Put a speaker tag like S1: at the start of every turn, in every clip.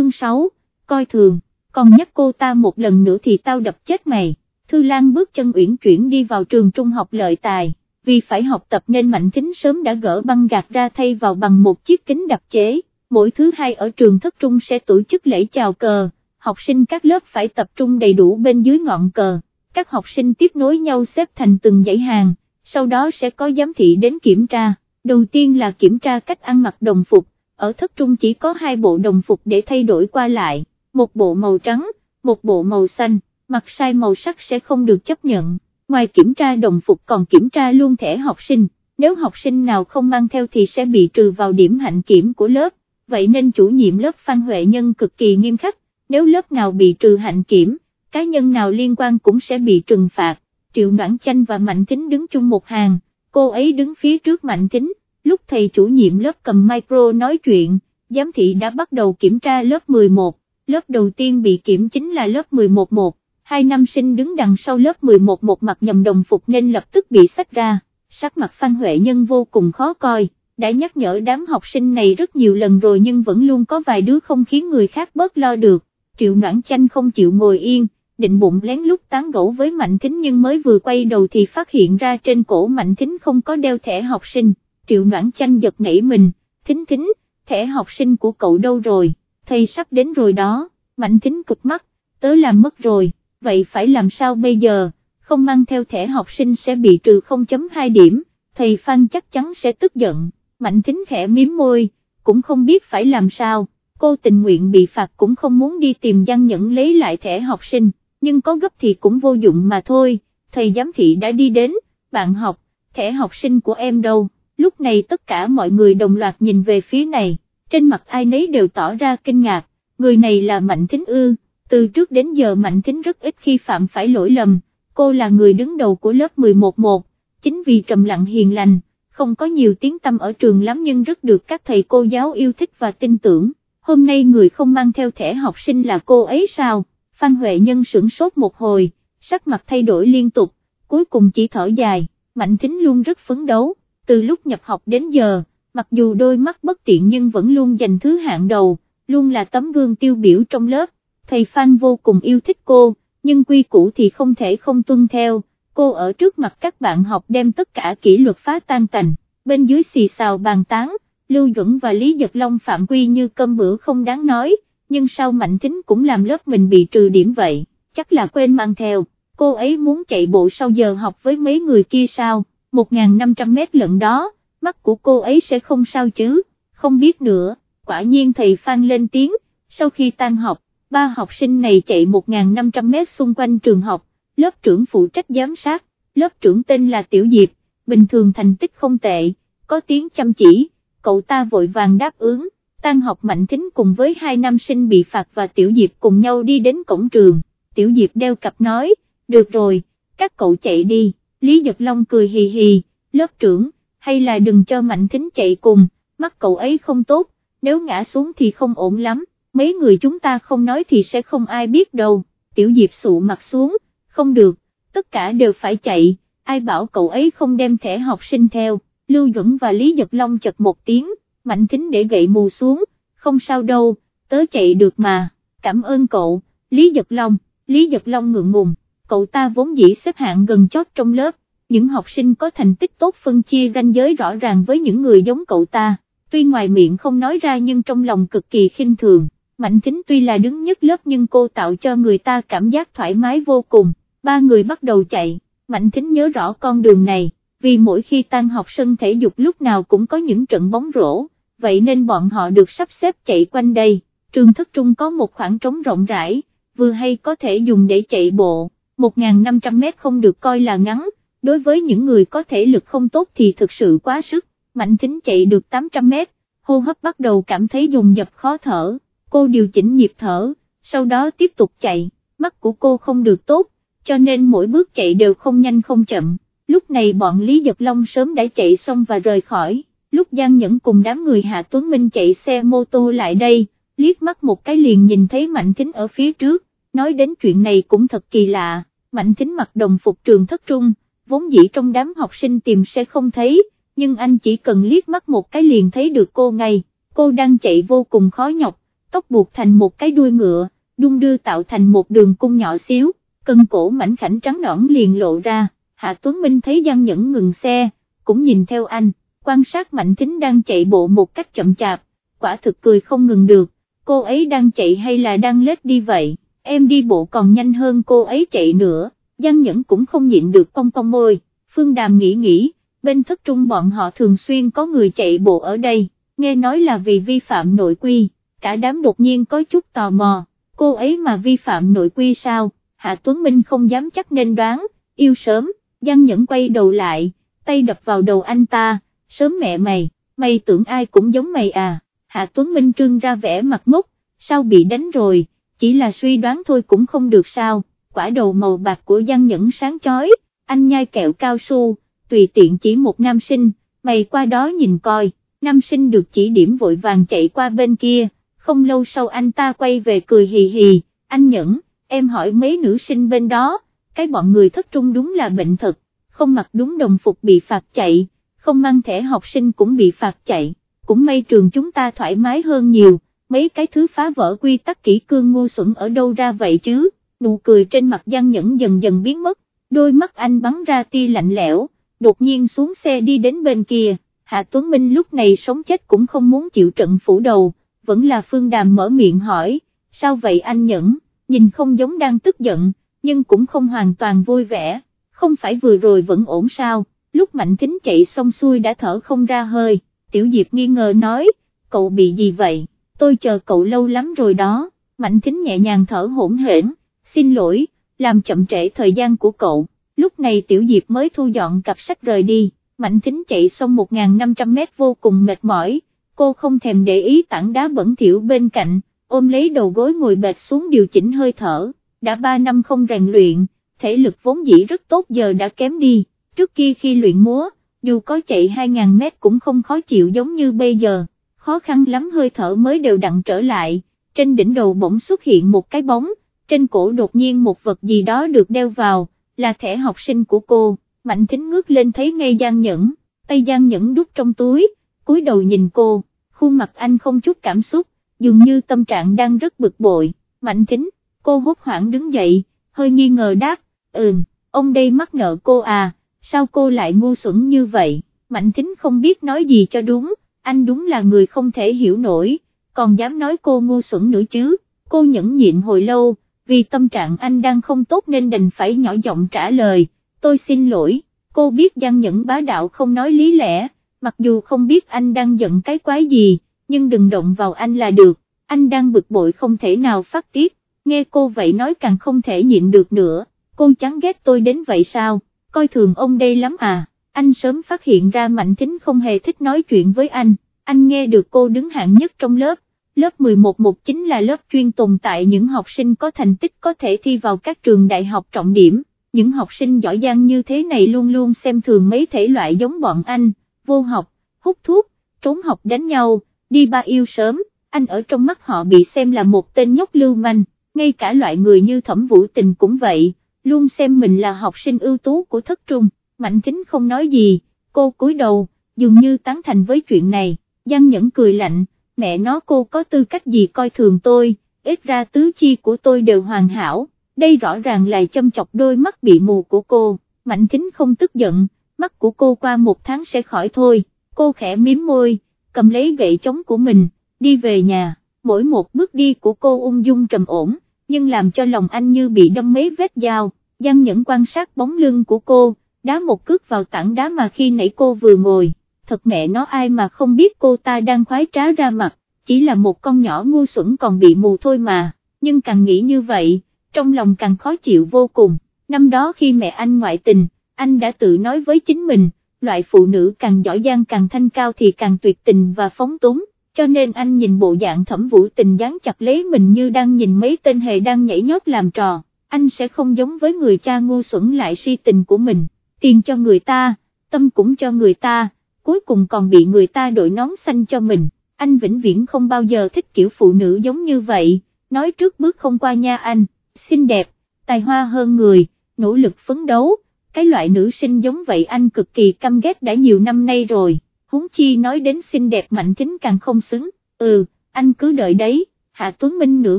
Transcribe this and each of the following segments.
S1: chương 6, coi thường, còn nhắc cô ta một lần nữa thì tao đập chết mày, Thư Lan bước chân uyển chuyển đi vào trường trung học lợi tài, vì phải học tập nên Mạnh Thính sớm đã gỡ băng gạt ra thay vào bằng một chiếc kính đặc chế, mỗi thứ hai ở trường thất trung sẽ tổ chức lễ chào cờ, học sinh các lớp phải tập trung đầy đủ bên dưới ngọn cờ, các học sinh tiếp nối nhau xếp thành từng dãy hàng, sau đó sẽ có giám thị đến kiểm tra, đầu tiên là kiểm tra cách ăn mặc đồng phục, ở thất trung chỉ có hai bộ đồng phục để thay đổi qua lại, một bộ màu trắng, một bộ màu xanh, mặc sai màu sắc sẽ không được chấp nhận, ngoài kiểm tra đồng phục còn kiểm tra luôn thẻ học sinh, nếu học sinh nào không mang theo thì sẽ bị trừ vào điểm hạnh kiểm của lớp, vậy nên chủ nhiệm lớp Phan Huệ Nhân cực kỳ nghiêm khắc, nếu lớp nào bị trừ hạnh kiểm, cá nhân nào liên quan cũng sẽ bị trừng phạt, Triệu Noãn Chanh và Mạnh Thính đứng chung một hàng, cô ấy đứng phía trước Mạnh Thính, lúc thầy chủ nhiệm lớp cầm micro nói chuyện, giám thị đã bắt đầu kiểm tra lớp 11, lớp đầu tiên bị kiểm chính là lớp 11-1, hai nam sinh đứng đằng sau lớp 11 một mặc nhầm đồng phục nên lập tức bị sách ra, sắc mặt Phan Huệ Nhân vô cùng khó coi, đã nhắc nhở đám học sinh này rất nhiều lần rồi nhưng vẫn luôn có vài đứa không khiến người khác bớt lo được, triệu noãn chanh không chịu ngồi yên, định bụng lén lút tán gẫu với Mạnh Thính nhưng mới vừa quay đầu thì phát hiện ra trên cổ Mạnh Thính không có đeo thẻ học sinh, triệu noãn chanh giật nảy mình, Thính Thính, thẻ học sinh của cậu đâu rồi, thầy sắp đến rồi đó, Mạnh Thính cực mắt, tớ làm mất rồi vậy phải làm sao bây giờ, không mang theo thẻ học sinh sẽ bị trừ 0.2 điểm, thầy Phan chắc chắn sẽ tức giận, mạnh thính khẽ miếm môi, cũng không biết phải làm sao, cô tình nguyện bị phạt cũng không muốn đi tìm Giang Nhẫn lấy lại thẻ học sinh, nhưng có gấp thì cũng vô dụng mà thôi, thầy giám thị đã đi đến, bạn học, thẻ học sinh của em đâu, lúc này tất cả mọi người đồng loạt nhìn về phía này, trên mặt ai nấy đều tỏ ra kinh ngạc, người này là Mạnh Thính Ư từ trước đến giờ Mạnh Thính rất ít khi phạm phải lỗi lầm, cô là người đứng đầu của lớp 11-1, chính vì trầm lặng hiền lành, không có nhiều tiếng tâm ở trường lắm nhưng rất được các thầy cô giáo yêu thích và tin tưởng, hôm nay người không mang theo thẻ học sinh là cô ấy sao, Phan Huệ Nhân sửng sốt một hồi, sắc mặt thay đổi liên tục, cuối cùng chỉ thở dài, Mạnh Thính luôn rất phấn đấu, từ lúc nhập học đến giờ, mặc dù đôi mắt bất tiện nhưng vẫn luôn giành thứ hạng đầu, luôn là tấm gương tiêu biểu trong lớp. Thầy Phan vô cùng yêu thích cô, nhưng quy củ thì không thể không tuân theo, cô ở trước mặt các bạn học đem tất cả kỷ luật phá tan tành, bên dưới xì xào bàn tán, Lưu Duẩn và Lý Giật Long phạm quy như cơm bữa không đáng nói, nhưng sao Mạnh Thính cũng làm lớp mình bị trừ điểm vậy, chắc là quên mang theo, cô ấy muốn chạy bộ sau giờ học với mấy người kia sao, 1.500 mét lận đó, mắt của cô ấy sẽ không sao chứ, không biết nữa, quả nhiên thầy Phan lên tiếng, sau khi tan học, ba học sinh này chạy 1.500 mét xung quanh trường học, lớp trưởng phụ trách giám sát, lớp trưởng tên là Tiểu Diệp, bình thường thành tích không tệ, có tiếng chăm chỉ, cậu ta vội vàng đáp ứng, tan học mạnh thính cùng với hai nam sinh bị phạt và Tiểu Diệp cùng nhau đi đến cổng trường, Tiểu Diệp đeo cặp nói, được rồi, các cậu chạy đi, Lý Giật Long cười hì hì, lớp trưởng, hay là đừng cho mạnh thính chạy cùng, mắt cậu ấy không tốt, nếu ngã xuống thì không ổn lắm mấy người chúng ta không nói thì sẽ không ai biết đâu, tiểu diệp sụ mặt xuống, không được, tất cả đều phải chạy, ai bảo cậu ấy không đem thẻ học sinh theo, Lưu Duẩn và Lý Giật Long chật một tiếng, mạnh thính để gậy mù xuống, không sao đâu, tớ chạy được mà, cảm ơn cậu, Lý Giật Long, Lý Giật Long ngượng ngùng, cậu ta vốn dĩ xếp hạng gần chót trong lớp, những học sinh có thành tích tốt phân chia ranh giới rõ ràng với những người giống cậu ta, tuy ngoài miệng không nói ra nhưng trong lòng cực kỳ khinh thường. Mạnh Thính tuy là đứng nhất lớp nhưng cô tạo cho người ta cảm giác thoải mái vô cùng, ba người bắt đầu chạy, Mạnh Thính nhớ rõ con đường này, vì mỗi khi tan học sân thể dục lúc nào cũng có những trận bóng rổ, vậy nên bọn họ được sắp xếp chạy quanh đây, trường thất trung có một khoảng trống rộng rãi, vừa hay có thể dùng để chạy bộ, 1.500 mét không được coi là ngắn, đối với những người có thể lực không tốt thì thực sự quá sức, Mạnh Thính chạy được 800 mét, hô hấp bắt đầu cảm thấy dùng dập khó thở cô điều chỉnh nhịp thở, sau đó tiếp tục chạy, mắt của cô không được tốt, cho nên mỗi bước chạy đều không nhanh không chậm, lúc này bọn Lý Dật Long sớm đã chạy xong và rời khỏi, lúc Giang Nhẫn cùng đám người Hạ Tuấn Minh chạy xe mô tô lại đây, liếc mắt một cái liền nhìn thấy Mạnh Thính ở phía trước, nói đến chuyện này cũng thật kỳ lạ, Mạnh Thính mặc đồng phục trường thất trung, vốn dĩ trong đám học sinh tìm sẽ không thấy, nhưng anh chỉ cần liếc mắt một cái liền thấy được cô ngay, cô đang chạy vô cùng khó nhọc, tóc buộc thành một cái đuôi ngựa, đung đưa tạo thành một đường cung nhỏ xíu, cân cổ mảnh khảnh trắng nõn liền lộ ra, Hạ Tuấn Minh thấy Giang Nhẫn ngừng xe, cũng nhìn theo anh, quan sát Mạnh Thính đang chạy bộ một cách chậm chạp, quả thực cười không ngừng được, cô ấy đang chạy hay là đang lết đi vậy, em đi bộ còn nhanh hơn cô ấy chạy nữa, Giang Nhẫn cũng không nhịn được cong cong môi, Phương Đàm nghĩ nghĩ, bên thất trung bọn họ thường xuyên có người chạy bộ ở đây, nghe nói là vì vi phạm nội quy, cả đám đột nhiên có chút tò mò, cô ấy mà vi phạm nội quy sao, Hạ Tuấn Minh không dám chắc nên đoán, yêu sớm, Giang Nhẫn quay đầu lại, tay đập vào đầu anh ta, sớm mẹ mày, mày tưởng ai cũng giống mày à, Hạ Tuấn Minh trương ra vẻ mặt ngốc, sao bị đánh rồi, chỉ là suy đoán thôi cũng không được sao, quả đầu màu bạc của Giang Nhẫn sáng chói, anh nhai kẹo cao su, tùy tiện chỉ một nam sinh, mày qua đó nhìn coi, nam sinh được chỉ điểm vội vàng chạy qua bên kia, không lâu sau anh ta quay về cười hì hì, anh Nhẫn, em hỏi mấy nữ sinh bên đó, cái bọn người thất trung đúng là bệnh thật, không mặc đúng đồng phục bị phạt chạy, không mang thẻ học sinh cũng bị phạt chạy, cũng may trường chúng ta thoải mái hơn nhiều, mấy cái thứ phá vỡ quy tắc kỹ cương ngu xuẩn ở đâu ra vậy chứ, nụ cười trên mặt Giang Nhẫn dần dần biến mất, đôi mắt anh bắn ra tia lạnh lẽo, đột nhiên xuống xe đi đến bên kia, Hạ Tuấn Minh lúc này sống chết cũng không muốn chịu trận phủ đầu, vẫn là Phương Đàm mở miệng hỏi, sao vậy anh Nhẫn, nhìn không giống đang tức giận, nhưng cũng không hoàn toàn vui vẻ, không phải vừa rồi vẫn ổn sao, lúc Mạnh Thính chạy xong xuôi đã thở không ra hơi, Tiểu Diệp nghi ngờ nói, cậu bị gì vậy, tôi chờ cậu lâu lắm rồi đó, Mạnh Thính nhẹ nhàng thở hỗn hển, xin lỗi, làm chậm trễ thời gian của cậu, lúc này Tiểu Diệp mới thu dọn cặp sách rời đi, Mạnh Thính chạy xong 1.500 mét vô cùng mệt mỏi, cô không thèm để ý tảng đá bẩn thỉu bên cạnh, ôm lấy đầu gối ngồi bệt xuống điều chỉnh hơi thở, đã 3 năm không rèn luyện, thể lực vốn dĩ rất tốt giờ đã kém đi, trước kia khi luyện múa, dù có chạy 2.000 mét cũng không khó chịu giống như bây giờ, khó khăn lắm hơi thở mới đều đặn trở lại, trên đỉnh đầu bỗng xuất hiện một cái bóng, trên cổ đột nhiên một vật gì đó được đeo vào, là thẻ học sinh của cô, Mạnh Thính ngước lên thấy ngay Giang Nhẫn, tay Giang Nhẫn đút trong túi, cúi đầu nhìn cô, khuôn mặt anh không chút cảm xúc, dường như tâm trạng đang rất bực bội, Mạnh Thính, cô hốt hoảng đứng dậy, hơi nghi ngờ đáp, ừm, ông đây mắc nợ cô à, sao cô lại ngu xuẩn như vậy, Mạnh Thính không biết nói gì cho đúng, anh đúng là người không thể hiểu nổi, còn dám nói cô ngu xuẩn nữa chứ, cô nhẫn nhịn hồi lâu, vì tâm trạng anh đang không tốt nên đành phải nhỏ giọng trả lời, tôi xin lỗi, cô biết Giang Nhẫn bá đạo không nói lý lẽ, mặc dù không biết anh đang giận cái quái gì, nhưng đừng động vào anh là được, anh đang bực bội không thể nào phát tiết, nghe cô vậy nói càng không thể nhịn được nữa, cô chán ghét tôi đến vậy sao, coi thường ông đây lắm à, anh sớm phát hiện ra Mạnh Thính không hề thích nói chuyện với anh, anh nghe được cô đứng hạng nhất trong lớp, lớp 11 một chính là lớp chuyên tồn tại những học sinh có thành tích có thể thi vào các trường đại học trọng điểm, những học sinh giỏi giang như thế này luôn luôn xem thường mấy thể loại giống bọn anh, vô học, hút thuốc, trốn học đánh nhau, đi ba yêu sớm, anh ở trong mắt họ bị xem là một tên nhóc lưu manh, ngay cả loại người như thẩm vũ tình cũng vậy, luôn xem mình là học sinh ưu tú của thất trung, mạnh kính không nói gì, cô cúi đầu, dường như tán thành với chuyện này, Giang Nhẫn cười lạnh, mẹ nó cô có tư cách gì coi thường tôi, ít ra tứ chi của tôi đều hoàn hảo, đây rõ ràng là châm chọc đôi mắt bị mù của cô, mạnh kính không tức giận, mắt của cô qua một tháng sẽ khỏi thôi, cô khẽ miếm môi, cầm lấy gậy chống của mình, đi về nhà, mỗi một bước đi của cô ung dung trầm ổn, nhưng làm cho lòng anh như bị đâm mấy vết dao, Giang Nhẫn quan sát bóng lưng của cô, đá một cước vào tảng đá mà khi nãy cô vừa ngồi, thật mẹ nó ai mà không biết cô ta đang khoái trá ra mặt, chỉ là một con nhỏ ngu xuẩn còn bị mù thôi mà, nhưng càng nghĩ như vậy, trong lòng càng khó chịu vô cùng, năm đó khi mẹ anh ngoại tình, anh đã tự nói với chính mình, loại phụ nữ càng giỏi giang càng thanh cao thì càng tuyệt tình và phóng túng, cho nên anh nhìn bộ dạng thẩm vũ tình dán chặt lấy mình như đang nhìn mấy tên hề đang nhảy nhót làm trò, anh sẽ không giống với người cha ngu xuẩn lại si tình của mình, tiền cho người ta, tâm cũng cho người ta, cuối cùng còn bị người ta đội nón xanh cho mình, anh vĩnh viễn không bao giờ thích kiểu phụ nữ giống như vậy, nói trước bước không qua nha anh, xinh đẹp, tài hoa hơn người, nỗ lực phấn đấu, cái loại nữ sinh giống vậy anh cực kỳ căm ghét đã nhiều năm nay rồi. Huống chi nói đến xinh đẹp mạnh tính càng không xứng, ừ, anh cứ đợi đấy, Hạ Tuấn Minh nửa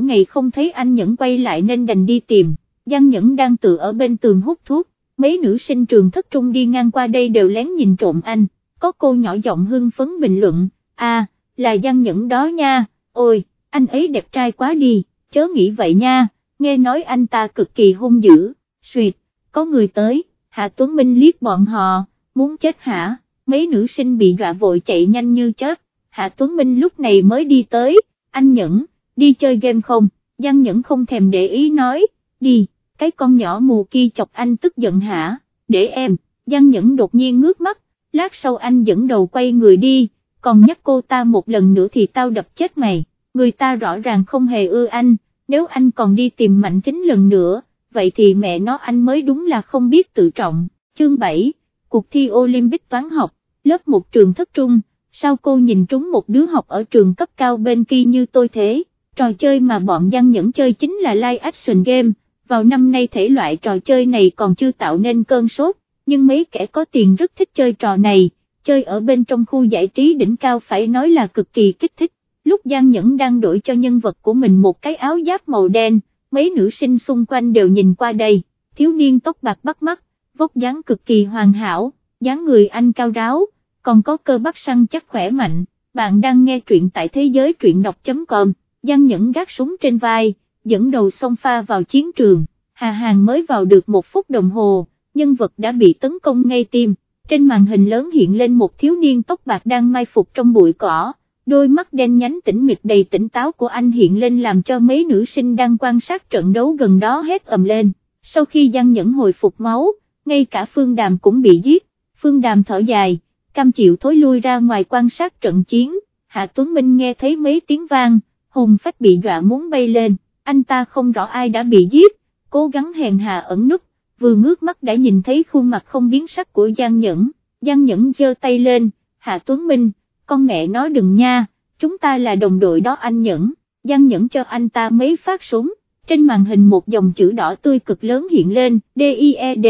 S1: ngày không thấy anh Nhẫn quay lại nên đành đi tìm, Giang Nhẫn đang tự ở bên tường hút thuốc, mấy nữ sinh trường thất trung đi ngang qua đây đều lén nhìn trộm anh, có cô nhỏ giọng hưng phấn bình luận, à, là Giang Nhẫn đó nha, ôi, anh ấy đẹp trai quá đi, chớ nghĩ vậy nha, nghe nói anh ta cực kỳ hung dữ, suyệt, có người tới, Hạ Tuấn Minh liếc bọn họ, muốn chết hả, mấy nữ sinh bị dọa vội chạy nhanh như chớp, Hạ Tuấn Minh lúc này mới đi tới, anh Nhẫn, đi chơi game không, Giang Nhẫn không thèm để ý nói, đi, cái con nhỏ mù kia chọc anh tức giận hả, để em, Giang Nhẫn đột nhiên ngước mắt, lát sau anh dẫn đầu quay người đi, còn nhắc cô ta một lần nữa thì tao đập chết mày, người ta rõ ràng không hề ưa anh, nếu anh còn đi tìm Mạnh Kính lần nữa, vậy thì mẹ nó anh mới đúng là không biết tự trọng. Chương 7, cuộc thi Olympic toán học, lớp một trường thất trung, sao cô nhìn trúng một đứa học ở trường cấp cao bên kia như tôi thế, trò chơi mà bọn Giang Nhẫn chơi chính là live action game, vào năm nay thể loại trò chơi này còn chưa tạo nên cơn sốt, nhưng mấy kẻ có tiền rất thích chơi trò này, chơi ở bên trong khu giải trí đỉnh cao phải nói là cực kỳ kích thích, lúc Giang Nhẫn đang đổi cho nhân vật của mình một cái áo giáp màu đen, mấy nữ sinh xung quanh đều nhìn qua đây, thiếu niên tóc bạc bắt mắt, vóc dáng cực kỳ hoàn hảo, dáng người anh cao ráo, còn có cơ bắp săn chắc khỏe mạnh, bạn đang nghe truyện tại thế giới truyện đọc.com, Giang Nhẫn gác súng trên vai, dẫn đầu song pha vào chiến trường, Hà Hàng mới vào được một phút đồng hồ, nhân vật đã bị tấn công ngay tim, trên màn hình lớn hiện lên một thiếu niên tóc bạc đang mai phục trong bụi cỏ, đôi mắt đen nhánh tĩnh mịch đầy tỉnh táo của anh hiện lên làm cho mấy nữ sinh đang quan sát trận đấu gần đó hét ầm lên, sau khi Giang Nhẫn hồi phục máu, ngay cả Phương Đàm cũng bị giết, Phương Đàm thở dài, cam chịu thối lui ra ngoài quan sát trận chiến, Hạ Tuấn Minh nghe thấy mấy tiếng vang, hùng phách bị dọa muốn bay lên, anh ta không rõ ai đã bị giết, cố gắng hèn hà ẩn núp, vừa ngước mắt đã nhìn thấy khuôn mặt không biến sắc của Giang Nhẫn, Giang Nhẫn giơ tay lên, Hạ Tuấn Minh, con mẹ nói đừng nha, chúng ta là đồng đội đó anh Nhẫn, Giang Nhẫn cho anh ta mấy phát súng, trên màn hình một dòng chữ đỏ tươi cực lớn hiện lên, D-I-E-D,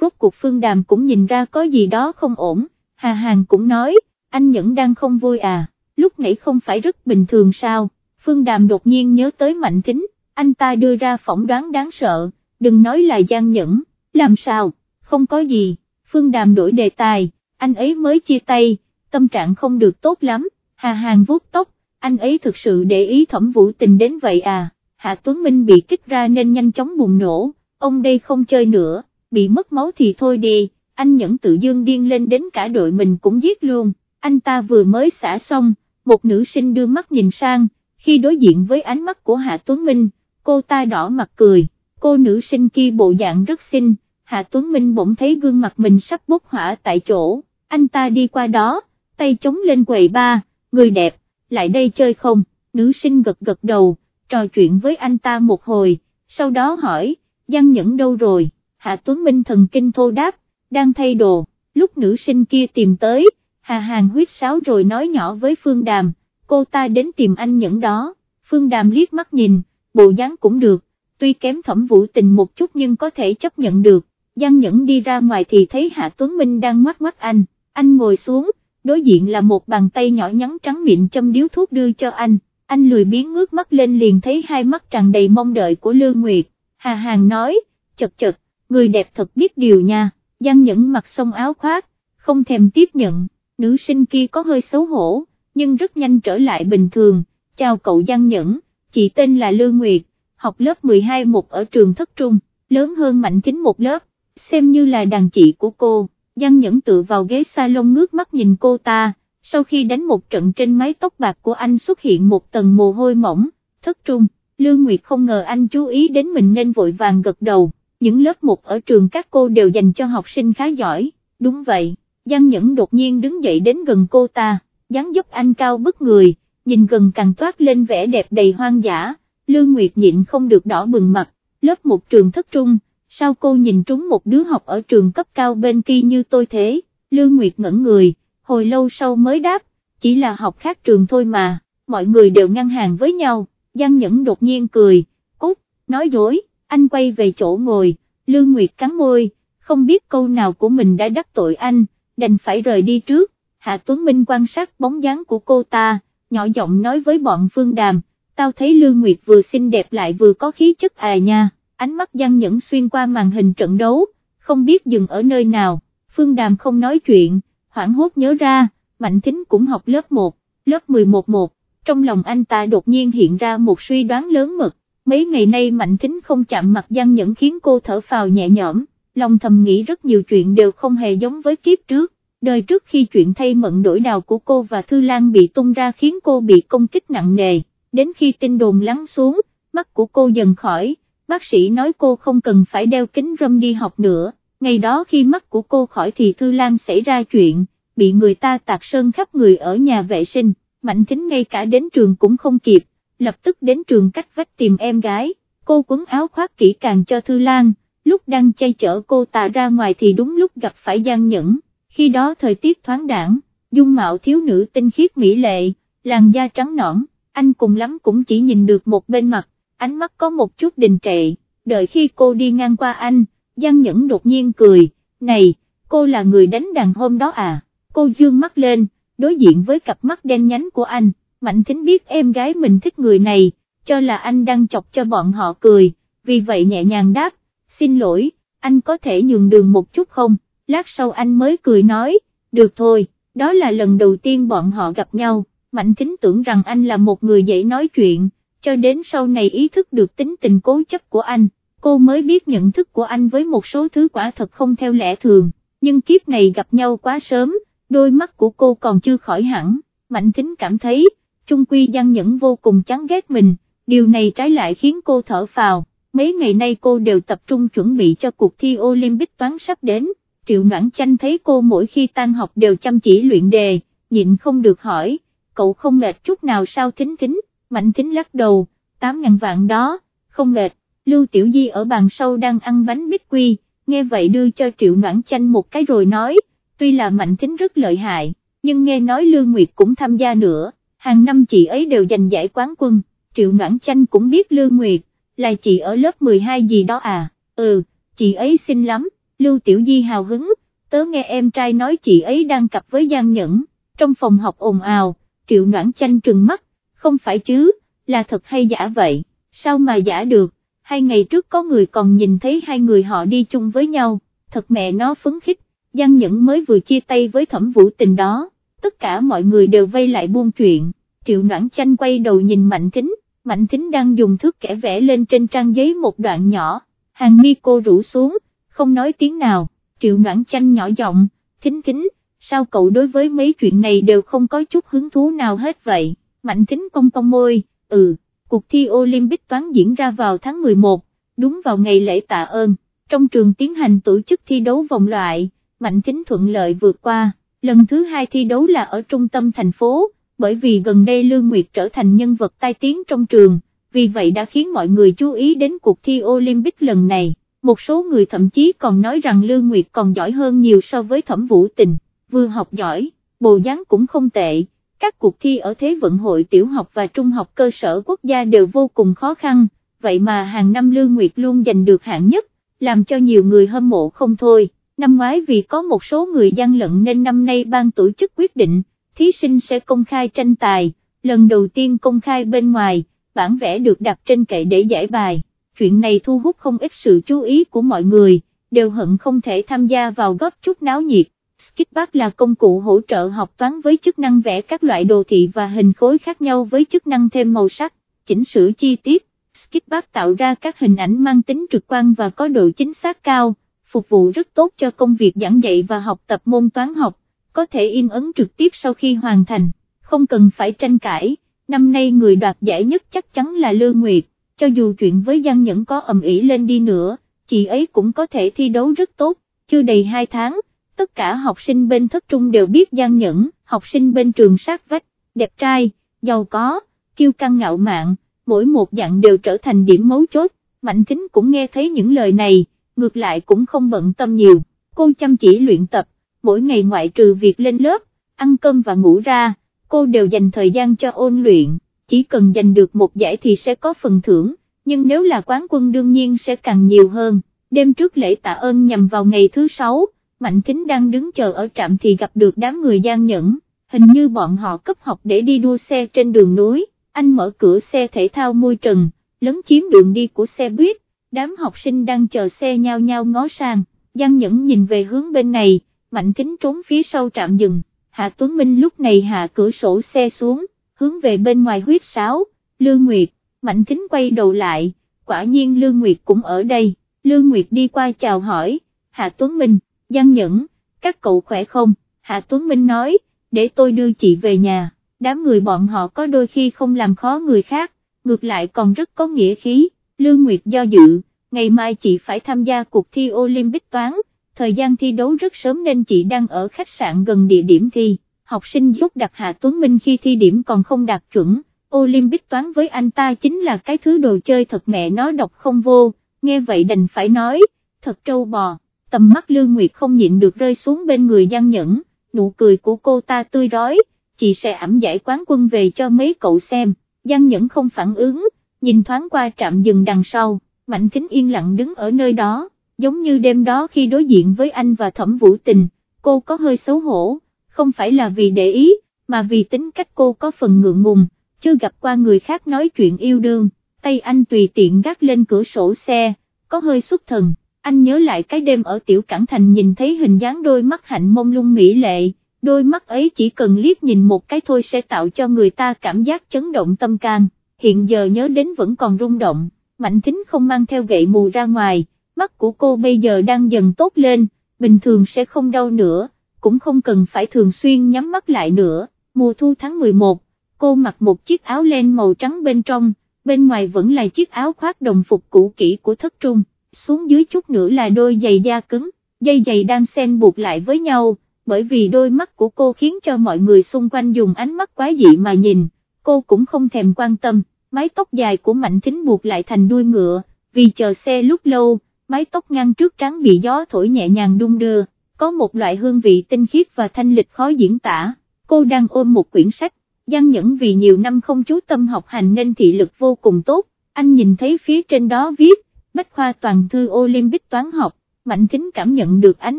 S1: rốt cuộc phương đàm cũng nhìn ra có gì đó không ổn, Hà Hàng cũng nói, anh Nhẫn đang không vui à, lúc nãy không phải rất bình thường sao, phương đàm đột nhiên nhớ tới Mạnh Thính, anh ta đưa ra phỏng đoán đáng sợ, đừng nói là gian Nhẫn, làm sao, không có gì, phương đàm đổi đề tài, anh ấy mới chia tay, tâm trạng không được tốt lắm, Hà Hàng vuốt tóc, anh ấy thực sự để ý thẩm vũ tình đến vậy à, Hạ Tuấn Minh bị kích ra nên nhanh chóng bùng nổ, ông đây không chơi nữa, bị mất máu thì thôi đi, anh nhẫn tự dương điên lên đến cả đội mình cũng giết luôn, anh ta vừa mới xả xong, một nữ sinh đưa mắt nhìn sang, khi đối diện với ánh mắt của Hạ Tuấn Minh, cô ta đỏ mặt cười, cô nữ sinh kia bộ dạng rất xinh, Hạ Tuấn Minh bỗng thấy gương mặt mình sắp bốc hỏa tại chỗ, anh ta đi qua đó, tay chống lên quầy ba, người đẹp, lại đây chơi không, nữ sinh gật gật đầu, trò chuyện với anh ta một hồi, sau đó hỏi, Giang Nhẫn đâu rồi, Hạ Tuấn Minh thần kinh thô đáp, đang thay đồ, lúc nữ sinh kia tìm tới, Hà Hàng huyết sáo rồi nói nhỏ với Phương Đàm, cô ta đến tìm anh Nhẫn đó, Phương Đàm liếc mắt nhìn, bộ dáng cũng được, tuy kém thẩm vũ tình một chút nhưng có thể chấp nhận được, Giang Nhẫn đi ra ngoài thì thấy Hạ Tuấn Minh đang ngoắt ngoắt anh, anh ngồi xuống, đối diện là một bàn tay nhỏ nhắn trắng miệng châm điếu thuốc đưa cho anh, anh lười biến ngước mắt lên liền thấy hai mắt tràn đầy mong đợi của Lương Nguyệt, Hà Hàng nói, chật chật, người đẹp thật biết điều nha, Giang Nhẫn mặc xong áo khoác, không thèm tiếp nhận, nữ sinh kia có hơi xấu hổ, nhưng rất nhanh trở lại bình thường, chào cậu Giang Nhẫn, chị tên là Lương Nguyệt, học lớp 12 một ở trường thất trung, lớn hơn Mạnh Kính một lớp, xem như là đàn chị của cô. Giang Nhẫn tự vào ghế salon ngước mắt nhìn cô ta, sau khi đánh một trận trên mái tóc bạc của anh xuất hiện một tầng mồ hôi mỏng, thất trung, Lương Nguyệt không ngờ anh chú ý đến mình nên vội vàng gật đầu, những lớp một ở trường các cô đều dành cho học sinh khá giỏi, đúng vậy, Giang Nhẫn đột nhiên đứng dậy đến gần cô ta, dáng dấp anh cao bức người, nhìn gần càng toát lên vẻ đẹp đầy hoang dã, Lương Nguyệt nhịn không được đỏ bừng mặt, lớp một trường thất trung sao cô nhìn trúng một đứa học ở trường cấp cao bên kia như tôi thế, Lương Nguyệt ngẩn người, hồi lâu sau mới đáp, chỉ là học khác trường thôi mà, mọi người đều ngăn hàng với nhau, Giang Nhẫn đột nhiên cười, cút, nói dối, anh quay về chỗ ngồi, Lương Nguyệt cắn môi, không biết câu nào của mình đã đắc tội anh, đành phải rời đi trước, Hạ Tuấn Minh quan sát bóng dáng của cô ta, nhỏ giọng nói với bọn Phương Đàm, tao thấy Lương Nguyệt vừa xinh đẹp lại vừa có khí chất à nha, ánh mắt Giang Nhẫn xuyên qua màn hình trận đấu, không biết dừng ở nơi nào, Phương Đàm không nói chuyện, hoảng hốt nhớ ra, Mạnh Thính cũng học lớp 1, lớp 11 một, trong lòng anh ta đột nhiên hiện ra một suy đoán lớn mật, mấy ngày nay Mạnh Thính không chạm mặt Giang Nhẫn khiến cô thở phào nhẹ nhõm, lòng thầm nghĩ rất nhiều chuyện đều không hề giống với kiếp trước, đời trước khi chuyện thay mận đổi đào của cô và Thư Lan bị tung ra khiến cô bị công kích nặng nề, đến khi tin đồn lắng xuống, mắt của cô dần khỏi, bác sĩ nói cô không cần phải đeo kính râm đi học nữa, ngày đó khi mắt của cô khỏi thì Thư Lan xảy ra chuyện, bị người ta tạc sơn khắp người ở nhà vệ sinh, Mạnh Thính ngay cả đến trường cũng không kịp, lập tức đến trường cách vách tìm em gái, cô quấn áo khoác kỹ càng cho Thư Lan, lúc đang chay chở cô ta ra ngoài thì đúng lúc gặp phải Giang Nhẫn, khi đó thời tiết thoáng đảng, dung mạo thiếu nữ tinh khiết mỹ lệ, làn da trắng nõn, anh cùng lắm cũng chỉ nhìn được một bên mặt, ánh mắt có một chút đình trệ, đợi khi cô đi ngang qua anh, Giang Nhẫn đột nhiên cười, này, cô là người đánh đàn hôm đó à, cô dương mắt lên, đối diện với cặp mắt đen nhánh của anh, Mạnh Thính biết em gái mình thích người này, cho là anh đang chọc cho bọn họ cười, vì vậy nhẹ nhàng đáp, xin lỗi, anh có thể nhường đường một chút không, lát sau anh mới cười nói, được thôi, đó là lần đầu tiên bọn họ gặp nhau, Mạnh Thính tưởng rằng anh là một người dễ nói chuyện, cho đến sau này ý thức được tính tình cố chấp của anh, cô mới biết nhận thức của anh với một số thứ quả thật không theo lẽ thường, nhưng kiếp này gặp nhau quá sớm, đôi mắt của cô còn chưa khỏi hẳn, Mạnh Thính cảm thấy, Trung Quy Giang Nhẫn vô cùng chán ghét mình, điều này trái lại khiến cô thở phào, mấy ngày nay cô đều tập trung chuẩn bị cho cuộc thi Olympic toán sắp đến, Triệu Noãn Chanh thấy cô mỗi khi tan học đều chăm chỉ luyện đề, nhịn không được hỏi, cậu không mệt chút nào sao Thính Thính, Mạnh Thính lắc đầu, 8 ngàn vạn đó, không mệt, Lưu Tiểu Di ở bàn sau đang ăn bánh bít quy, nghe vậy đưa cho Triệu Noãn Chanh một cái rồi nói, tuy là Mạnh Thính rất lợi hại, nhưng nghe nói Lưu Nguyệt cũng tham gia nữa, hàng năm chị ấy đều giành giải quán quân, Triệu Noãn Chanh cũng biết Lưu Nguyệt, là chị ở lớp 12 gì đó à, ừ, chị ấy xinh lắm, Lưu Tiểu Di hào hứng, tớ nghe em trai nói chị ấy đang cặp với Giang Nhẫn, trong phòng học ồn ào, Triệu Noãn Chanh trừng mắt, không phải chứ, là thật hay giả vậy, sao mà giả được, hai ngày trước có người còn nhìn thấy hai người họ đi chung với nhau, thật mẹ nó phấn khích, Giang Nhẫn mới vừa chia tay với thẩm vũ tình đó, tất cả mọi người đều vây lại buôn chuyện, triệu noãn chanh quay đầu nhìn Mạnh Thính, Mạnh Thính đang dùng thước kẻ vẽ lên trên trang giấy một đoạn nhỏ, hàng mi cô rủ xuống, không nói tiếng nào, triệu noãn chanh nhỏ giọng, Thính Thính, sao cậu đối với mấy chuyện này đều không có chút hứng thú nào hết vậy, Mạnh Thính cong cong môi, ừ, cuộc thi Olympic toán diễn ra vào tháng 11, đúng vào ngày lễ tạ ơn, trong trường tiến hành tổ chức thi đấu vòng loại, Mạnh Thính thuận lợi vượt qua, lần thứ hai thi đấu là ở trung tâm thành phố, bởi vì gần đây Lương Nguyệt trở thành nhân vật tai tiếng trong trường, vì vậy đã khiến mọi người chú ý đến cuộc thi Olympic lần này, một số người thậm chí còn nói rằng Lương Nguyệt còn giỏi hơn nhiều so với thẩm vũ tình, vừa học giỏi, bồ dáng cũng không tệ. Các cuộc thi ở Thế vận hội tiểu học và trung học cơ sở quốc gia đều vô cùng khó khăn, vậy mà hàng năm Lương Nguyệt luôn giành được hạng nhất, làm cho nhiều người hâm mộ không thôi năm ngoái vì có một số người gian lận nên năm nay ban tổ chức quyết định, thí sinh sẽ công khai tranh tài, lần đầu tiên công khai bên ngoài, bản vẽ được đặt trên kệ để giải bài, chuyện này thu hút không ít sự chú ý của mọi người, đều hận không thể tham gia vào góp chút náo nhiệt. Skipback là công cụ hỗ trợ học toán với chức năng vẽ các loại đồ thị và hình khối khác nhau với chức năng thêm màu sắc, chỉnh sửa chi tiết. Skipback tạo ra các hình ảnh mang tính trực quan và có độ chính xác cao, phục vụ rất tốt cho công việc giảng dạy và học tập môn toán học, có thể in ấn trực tiếp sau khi hoàn thành, không cần phải tranh cãi, năm nay người đoạt giải nhất chắc chắn là Lương Nguyệt, cho dù chuyện với Giang Nhẫn có ầm ĩ lên đi nữa, chị ấy cũng có thể thi đấu rất tốt, chưa đầy 2 tháng, tất cả học sinh bên thất trung đều biết Giang Nhẫn, học sinh bên trường sát vách, đẹp trai, giàu có, kiêu căng ngạo mạn, mỗi một dạng đều trở thành điểm mấu chốt, Mạnh Kính cũng nghe thấy những lời này ngược lại cũng không bận tâm nhiều, cô chăm chỉ luyện tập, mỗi ngày ngoại trừ việc lên lớp, ăn cơm và ngủ ra, cô đều dành thời gian cho ôn luyện, chỉ cần giành được một giải thì sẽ có phần thưởng, nhưng nếu là quán quân đương nhiên sẽ càng nhiều hơn, đêm trước lễ tạ ơn nhằm vào ngày thứ sáu, Mạnh Thính đang đứng chờ ở trạm thì gặp được đám người gian nhẫn, hình như bọn họ cấp học để đi đua xe trên đường núi, anh mở cửa xe thể thao môi trần, lấn chiếm đường đi của xe buýt, đám học sinh đang chờ xe nhau nhau ngó sang, gian Nhẫn nhìn về hướng bên này, Mạnh Kính trốn phía sau trạm dừng, Hạ Tuấn Minh lúc này hạ cửa sổ xe xuống, hướng về bên ngoài huyết sáo, Lương Nguyệt, Mạnh Kính quay đầu lại, quả nhiên Lương Nguyệt cũng ở đây, Lương Nguyệt đi qua chào hỏi, Hạ Tuấn Minh, Giang Nhẫn, các cậu khỏe không, Hạ Tuấn Minh nói, để tôi đưa chị về nhà, đám người bọn họ có đôi khi không làm khó người khác, ngược lại còn rất có nghĩa khí, Lương Nguyệt do dự, ngày mai chị phải tham gia cuộc thi Olympic toán, thời gian thi đấu rất sớm nên chị đang ở khách sạn gần địa điểm thi, học sinh giúp đặt Hạ Tuấn Minh khi thi điểm còn không đạt chuẩn, Olympic toán với anh ta chính là cái thứ đồ chơi thật mẹ nó độc không vô, nghe vậy đành phải nói, thật trâu bò, tầm mắt Lương Nguyệt không nhịn được rơi xuống bên người Giang Nhẫn, nụ cười của cô ta tươi rói, chị sẽ ẩm giải quán quân về cho mấy cậu xem, Giang Nhẫn không phản ứng, nhìn thoáng qua trạm dừng đằng sau, Mạnh Kính yên lặng đứng ở nơi đó, giống như đêm đó khi đối diện với anh và Thẩm Vũ Tình, cô có hơi xấu hổ, không phải là vì để ý, mà vì tính cách cô có phần ngượng ngùng, chưa gặp qua người khác nói chuyện yêu đương, tay anh tùy tiện gác lên cửa sổ xe, có hơi xuất thần, anh nhớ lại cái đêm ở Tiểu Cảng Thành nhìn thấy hình dáng đôi mắt hạnh mông lung mỹ lệ, đôi mắt ấy chỉ cần liếc nhìn một cái thôi sẽ tạo cho người ta cảm giác chấn động tâm can, hiện giờ nhớ đến vẫn còn rung động, Mạnh Thính không mang theo gậy mù ra ngoài, mắt của cô bây giờ đang dần tốt lên, bình thường sẽ không đau nữa, cũng không cần phải thường xuyên nhắm mắt lại nữa, mùa thu tháng 11, cô mặc một chiếc áo len màu trắng bên trong, bên ngoài vẫn là chiếc áo khoác đồng phục cũ kỹ của thất trung, xuống dưới chút nữa là đôi giày da cứng, dây giày đang xen buộc lại với nhau, bởi vì đôi mắt của cô khiến cho mọi người xung quanh dùng ánh mắt quá dị mà nhìn, cô cũng không thèm quan tâm, mái tóc dài của Mạnh Thính buộc lại thành đuôi ngựa, vì chờ xe lúc lâu, mái tóc ngang trước trắng bị gió thổi nhẹ nhàng đung đưa, có một loại hương vị tinh khiết và thanh lịch khó diễn tả, cô đang ôm một quyển sách, Giang Nhẫn vì nhiều năm không chú tâm học hành nên thị lực vô cùng tốt, anh nhìn thấy phía trên đó viết, Bách Khoa Toàn Thư Olympic Toán học, Mạnh Thính cảm nhận được ánh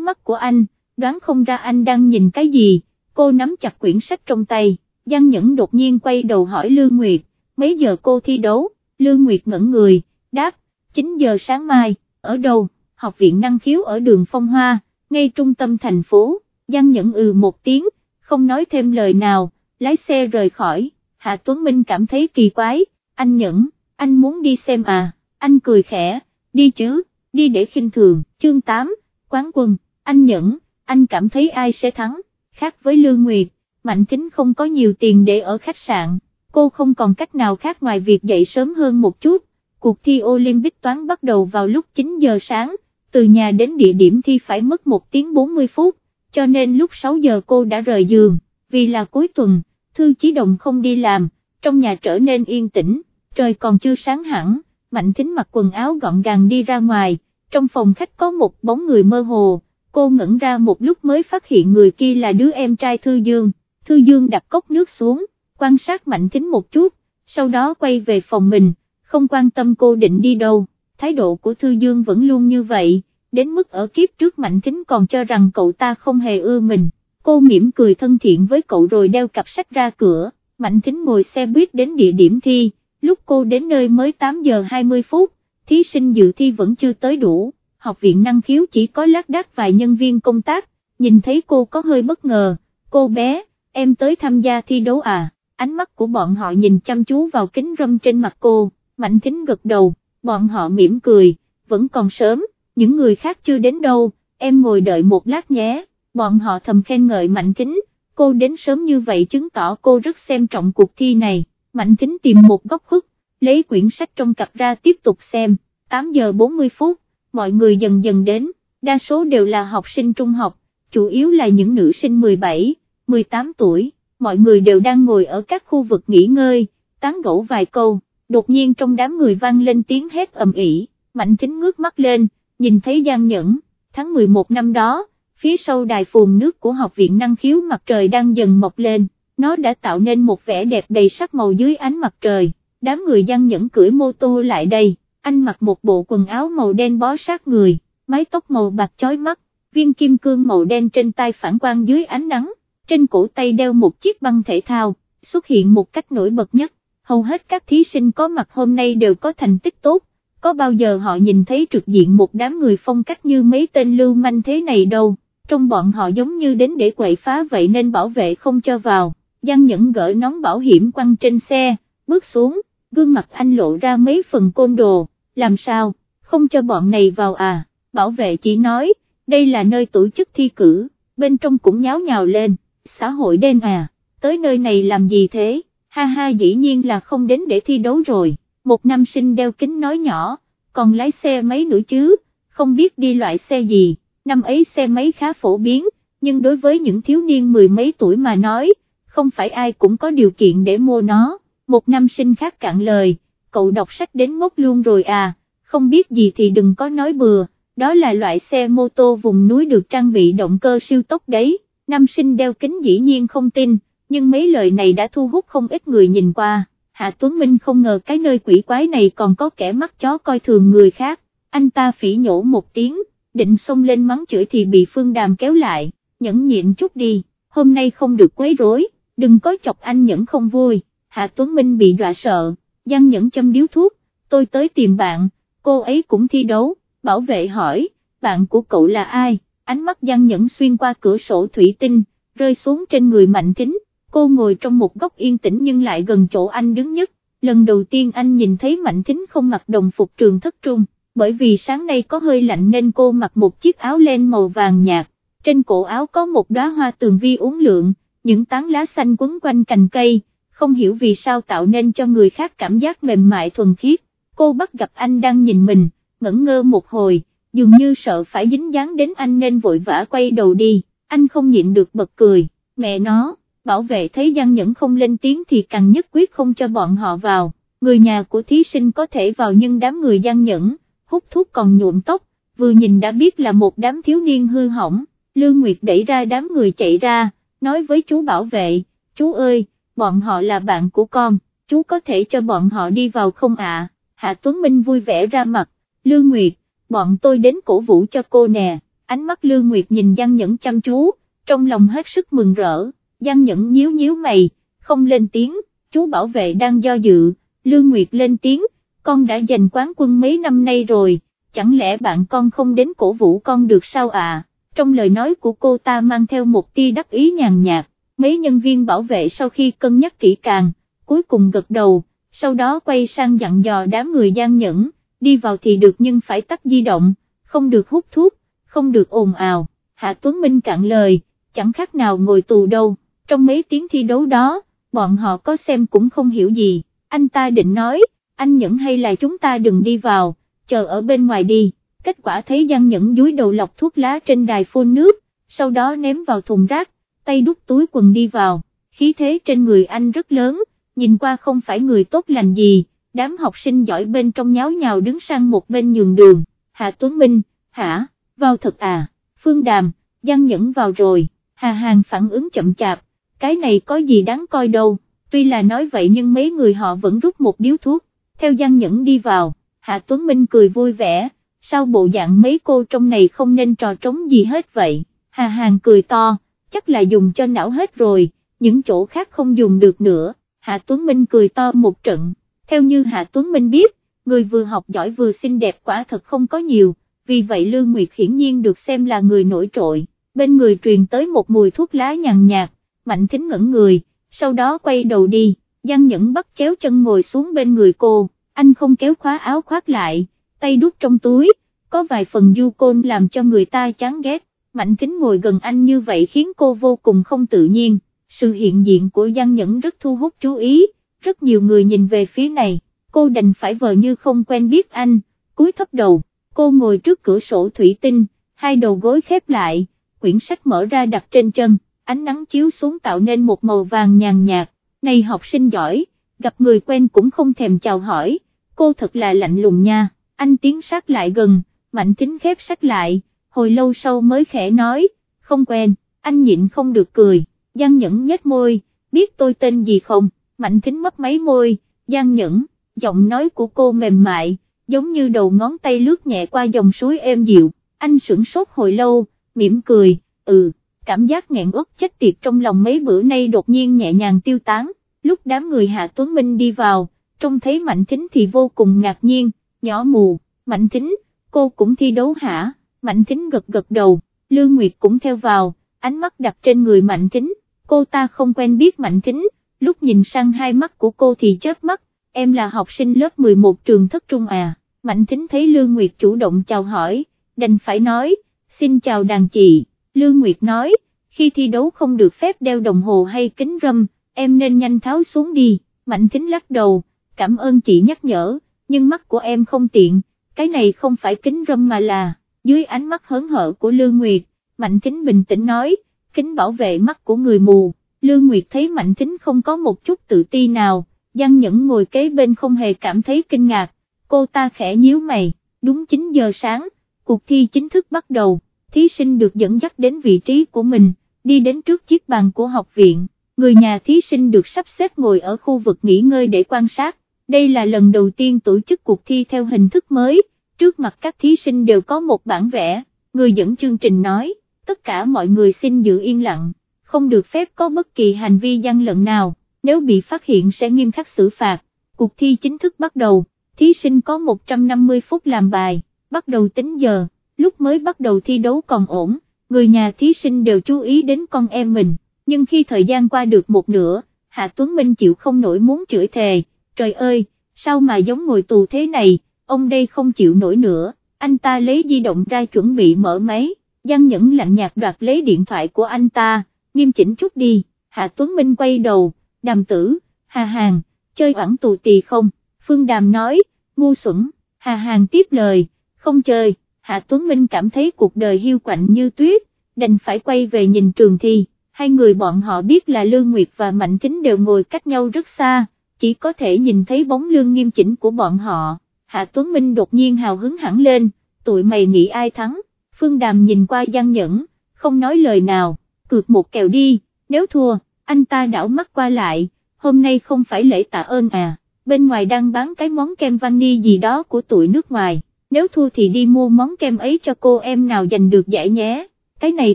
S1: mắt của anh, đoán không ra anh đang nhìn cái gì, cô nắm chặt quyển sách trong tay, Giang Nhẫn đột nhiên quay đầu hỏi Lương Nguyệt, mấy giờ cô thi đấu, Lương Nguyệt ngẩn người, đáp, 9 giờ sáng mai, ở đâu, học viện năng khiếu ở đường Phong Hoa, ngay trung tâm thành phố, Giang Nhẫn ừ một tiếng, không nói thêm lời nào, lái xe rời khỏi, Hạ Tuấn Minh cảm thấy kỳ quái, anh Nhẫn, anh muốn đi xem à, anh cười khẽ, đi chứ, đi để khinh thường, chương 8, quán quân, anh Nhẫn, anh cảm thấy ai sẽ thắng, khác với Lương Nguyệt, Mạnh Thính không có nhiều tiền để ở khách sạn, cô không còn cách nào khác ngoài việc dậy sớm hơn một chút, cuộc thi Olympic toán bắt đầu vào lúc 9 giờ sáng, từ nhà đến địa điểm thi phải mất 1 tiếng 40 phút, cho nên lúc 6 giờ cô đã rời giường, vì là cuối tuần, Thư Chí Đồng không đi làm, trong nhà trở nên yên tĩnh, trời còn chưa sáng hẳn, Mạnh Thính mặc quần áo gọn gàng đi ra ngoài, trong phòng khách có một bóng người mơ hồ, cô ngẩn ra một lúc mới phát hiện người kia là đứa em trai Thư Dương, Thư Dương đặt cốc nước xuống, quan sát Mạnh Thính một chút, sau đó quay về phòng mình, không quan tâm cô định đi đâu, thái độ của Thư Dương vẫn luôn như vậy, đến mức ở kiếp trước Mạnh Thính còn cho rằng cậu ta không hề ưa mình, cô mỉm cười thân thiện với cậu rồi đeo cặp sách ra cửa, Mạnh Thính ngồi xe buýt đến địa điểm thi, lúc cô đến nơi mới 8 giờ 20 phút, thí sinh dự thi vẫn chưa tới đủ, học viện năng khiếu chỉ có lác đác vài nhân viên công tác, nhìn thấy cô có hơi bất ngờ, cô bé, em tới tham gia thi đấu à, ánh mắt của bọn họ nhìn chăm chú vào kính râm trên mặt cô, mạnh Thính gật đầu, bọn họ mỉm cười, vẫn còn sớm, những người khác chưa đến đâu, em ngồi đợi một lát nhé, bọn họ thầm khen ngợi mạnh kính, cô đến sớm như vậy chứng tỏ cô rất xem trọng cuộc thi này, mạnh kính tìm một góc khuất, lấy quyển sách trong cặp ra tiếp tục xem, 8 giờ 40 phút, mọi người dần dần đến, đa số đều là học sinh trung học, chủ yếu là những nữ sinh 17, 18 tuổi, mọi người đều đang ngồi ở các khu vực nghỉ ngơi, tán gẫu vài câu, đột nhiên trong đám người vang lên tiếng hét ầm ĩ, mạnh thính ngước mắt lên, nhìn thấy Giang Nhẫn, tháng 11 năm đó, phía sau đài phùn nước của học viện năng khiếu mặt trời đang dần mọc lên, nó đã tạo nên một vẻ đẹp đầy sắc màu dưới ánh mặt trời, đám người Giang Nhẫn cưỡi mô tô lại đây, anh mặc một bộ quần áo màu đen bó sát người, mái tóc màu bạc chói mắt, viên kim cương màu đen trên tay phản quang dưới ánh nắng, trên cổ tay đeo một chiếc băng thể thao, xuất hiện một cách nổi bật nhất, hầu hết các thí sinh có mặt hôm nay đều có thành tích tốt, có bao giờ họ nhìn thấy trực diện một đám người phong cách như mấy tên lưu manh thế này đâu, trong bọn họ giống như đến để quậy phá vậy nên bảo vệ không cho vào, Giang Nhẫn gỡ nón bảo hiểm quăng trên xe, bước xuống, gương mặt anh lộ ra mấy phần côn đồ, làm sao, không cho bọn này vào à, bảo vệ chỉ nói, đây là nơi tổ chức thi cử, bên trong cũng nháo nhào lên, xã hội đen à, tới nơi này làm gì thế, ha ha dĩ nhiên là không đến để thi đấu rồi, một nam sinh đeo kính nói nhỏ, còn lái xe mấy nữa chứ, không biết đi loại xe gì, năm ấy xe máy khá phổ biến, nhưng đối với những thiếu niên mười mấy tuổi mà nói, không phải ai cũng có điều kiện để mua nó, một nam sinh khác cạn lời, cậu đọc sách đến ngốc luôn rồi à, không biết gì thì đừng có nói bừa, đó là loại xe mô tô vùng núi được trang bị động cơ siêu tốc đấy, nam sinh đeo kính dĩ nhiên không tin, nhưng mấy lời này đã thu hút không ít người nhìn qua, Hạ Tuấn Minh không ngờ cái nơi quỷ quái này còn có kẻ mắt chó coi thường người khác, anh ta phỉ nhổ một tiếng, định xông lên mắng chửi thì bị Phương Đàm kéo lại, nhẫn nhịn chút đi, hôm nay không được quấy rối, đừng có chọc anh nhẫn không vui, Hạ Tuấn Minh bị dọa sợ, Giang nhẫn châm điếu thuốc, tôi tới tìm bạn, cô ấy cũng thi đấu, bảo vệ hỏi, bạn của cậu là ai, ánh mắt Giang nhẫn xuyên qua cửa sổ thủy tinh, rơi xuống trên người Mạnh Thính, cô ngồi trong một góc yên tĩnh nhưng lại gần chỗ anh đứng nhất, lần đầu tiên anh nhìn thấy Mạnh Thính không mặc đồng phục trường thất trung, bởi vì sáng nay có hơi lạnh nên cô mặc một chiếc áo len màu vàng nhạt, trên cổ áo có một đóa hoa tường vi uốn lượn, những tán lá xanh quấn quanh cành cây, không hiểu vì sao tạo nên cho người khác cảm giác mềm mại thuần khiết, cô bắt gặp anh đang nhìn mình, ngẩn ngơ một hồi, dường như sợ phải dính dáng đến anh nên vội vã quay đầu đi, anh không nhịn được bật cười, mẹ nó, bảo vệ thấy Giang Nhẫn không lên tiếng thì càng nhất quyết không cho bọn họ vào, người nhà của thí sinh có thể vào nhưng đám người Giang Nhẫn, hút thuốc còn nhuộm tóc, vừa nhìn đã biết là một đám thiếu niên hư hỏng, Lương Nguyệt đẩy ra đám người chạy ra, nói với chú bảo vệ, chú ơi, bọn họ là bạn của con, chú có thể cho bọn họ đi vào không ạ, Hạ Tuấn Minh vui vẻ ra mặt, Lương Nguyệt, bọn tôi đến cổ vũ cho cô nè, ánh mắt Lương Nguyệt nhìn Giang Nhẫn chăm chú, trong lòng hết sức mừng rỡ, Giang Nhẫn nhíu nhíu mày, không lên tiếng, chú bảo vệ đang do dự, Lương Nguyệt lên tiếng, con đã giành quán quân mấy năm nay rồi, chẳng lẽ bạn con không đến cổ vũ con được sao à, trong lời nói của cô ta mang theo một tia đắc ý nhàn nhạt, mấy nhân viên bảo vệ sau khi cân nhắc kỹ càng, cuối cùng gật đầu, sau đó quay sang dặn dò đám người gian nhẫn, đi vào thì được nhưng phải tắt di động, không được hút thuốc, không được ồn ào, Hạ Tuấn Minh cạn lời, chẳng khác nào ngồi tù đâu, trong mấy tiếng thi đấu đó, bọn họ có xem cũng không hiểu gì, anh ta định nói, anh Nhẫn hay là chúng ta đừng đi vào, chờ ở bên ngoài đi, kết quả thấy Giang Nhẫn dúi đầu lọc thuốc lá trên đài phun nước, sau đó ném vào thùng rác, tay đút túi quần đi vào, khí thế trên người anh rất lớn, nhìn qua không phải người tốt lành gì, đám học sinh giỏi bên trong nháo nhào đứng sang một bên nhường đường, Hạ Tuấn Minh, hả, vào thật à, Phương Đàm, Giang Nhẫn vào rồi, Hà Hàng phản ứng chậm chạp, cái này có gì đáng coi đâu, tuy là nói vậy nhưng mấy người họ vẫn rút một điếu thuốc, theo Giang Nhẫn đi vào, Hạ Tuấn Minh cười vui vẻ, sao bộ dạng mấy cô trong này không nên trò trống gì hết vậy, Hà Hàng cười to, chắc là dùng cho não hết rồi, những chỗ khác không dùng được nữa, Hạ Tuấn Minh cười to một trận, theo như Hạ Tuấn Minh biết, người vừa học giỏi vừa xinh đẹp quả thật không có nhiều, vì vậy Lương Nguyệt hiển nhiên được xem là người nổi trội, bên người truyền tới một mùi thuốc lá nhàn nhạt, mạnh thính ngẩn người, sau đó quay đầu đi, Giang Nhẫn bắt chéo chân ngồi xuống bên người cô, anh không kéo khóa áo khoác lại, tay đút trong túi, có vài phần du côn làm cho người ta chán ghét, mạnh thính ngồi gần anh như vậy khiến cô vô cùng không tự nhiên, sự hiện diện của Giang Nhẫn rất thu hút chú ý, rất nhiều người nhìn về phía này, cô đành phải vờ như không quen biết anh, cúi thấp đầu, cô ngồi trước cửa sổ thủy tinh, hai đầu gối khép lại, quyển sách mở ra đặt trên chân ánh nắng chiếu xuống tạo nên một màu vàng nhàn nhạt, này học sinh giỏi, gặp người quen cũng không thèm chào hỏi, cô thật là lạnh lùng nha, anh tiến sát lại gần, mạnh tính khép sách lại, hồi lâu sau mới khẽ nói, không quen, anh nhịn không được cười, Giang Nhẫn nhếch môi, biết tôi tên gì không, mạnh tính mất mấy môi, Giang Nhẫn, giọng nói của cô mềm mại, giống như đầu ngón tay lướt nhẹ qua dòng suối êm dịu, anh sửng sốt hồi lâu, mỉm cười, ừ cảm giác nghẹn ức chết tiệt trong lòng mấy bữa nay đột nhiên nhẹ nhàng tiêu tán, lúc đám người Hạ Tuấn Minh đi vào, trông thấy Mạnh Thính thì vô cùng ngạc nhiên, nhỏ mù, Mạnh Thính, cô cũng thi đấu hả, Mạnh Thính gật gật đầu, Lương Nguyệt cũng theo vào, ánh mắt đặt trên người Mạnh Thính, cô ta không quen biết Mạnh Thính, lúc nhìn sang hai mắt của cô thì chớp mắt, em là học sinh lớp 11 trường thất trung à, Mạnh Thính thấy Lương Nguyệt chủ động chào hỏi, đành phải nói, xin chào đàn chị, Lương Nguyệt nói, khi thi đấu không được phép đeo đồng hồ hay kính râm, em nên nhanh tháo xuống đi, Mạnh Thính lắc đầu, cảm ơn chị nhắc nhở, nhưng mắt của em không tiện, cái này không phải kính râm mà là, dưới ánh mắt hớn hở của Lương Nguyệt, Mạnh Thính bình tĩnh nói, kính bảo vệ mắt của người mù, Lương Nguyệt thấy Mạnh Thính không có một chút tự ti nào, Giang Nhẫn ngồi kế bên không hề cảm thấy kinh ngạc, cô ta khẽ nhíu mày, đúng 9 giờ sáng, cuộc thi chính thức bắt đầu, thí sinh được dẫn dắt đến vị trí của mình, đi đến trước chiếc bàn của học viện, người nhà thí sinh được sắp xếp ngồi ở khu vực nghỉ ngơi để quan sát, đây là lần đầu tiên tổ chức cuộc thi theo hình thức mới, trước mặt các thí sinh đều có một bản vẽ, người dẫn chương trình nói, tất cả mọi người xin giữ yên lặng, không được phép có bất kỳ hành vi gian lận nào, nếu bị phát hiện sẽ nghiêm khắc xử phạt, cuộc thi chính thức bắt đầu, thí sinh có 150 phút làm bài, bắt đầu tính giờ, lúc mới bắt đầu thi đấu còn ổn, người nhà thí sinh đều chú ý đến con em mình, nhưng khi thời gian qua được một nửa, Hạ Tuấn Minh chịu không nổi muốn chửi thề, trời ơi, sao mà giống ngồi tù thế này, ông đây không chịu nổi nữa, anh ta lấy di động ra chuẩn bị mở máy, Giang Nhẫn lạnh nhạt đoạt lấy điện thoại của anh ta, nghiêm chỉnh chút đi, Hạ Tuấn Minh quay đầu, đàm tử, Hà Hàng, chơi oảng tù tì không, Phương Đàm nói, ngu xuẩn, Hà Hàng tiếp lời, không chơi, Hạ Tuấn Minh cảm thấy cuộc đời hiu quạnh như tuyết, đành phải quay về nhìn trường thi, hai người bọn họ biết là Lương Nguyệt và Mạnh Kính đều ngồi cách nhau rất xa, chỉ có thể nhìn thấy bóng lương nghiêm chỉnh của bọn họ, Hạ Tuấn Minh đột nhiên hào hứng hẳn lên, tụi mày nghĩ ai thắng, Phương Đàm nhìn qua Giang Nhẫn, không nói lời nào, cược một kèo đi, nếu thua, anh ta đảo mắt qua lại, hôm nay không phải lễ tạ ơn à, bên ngoài đang bán cái món kem vani gì đó của tụi nước ngoài, nếu thua thì đi mua món kem ấy cho cô em nào giành được giải nhé, cái này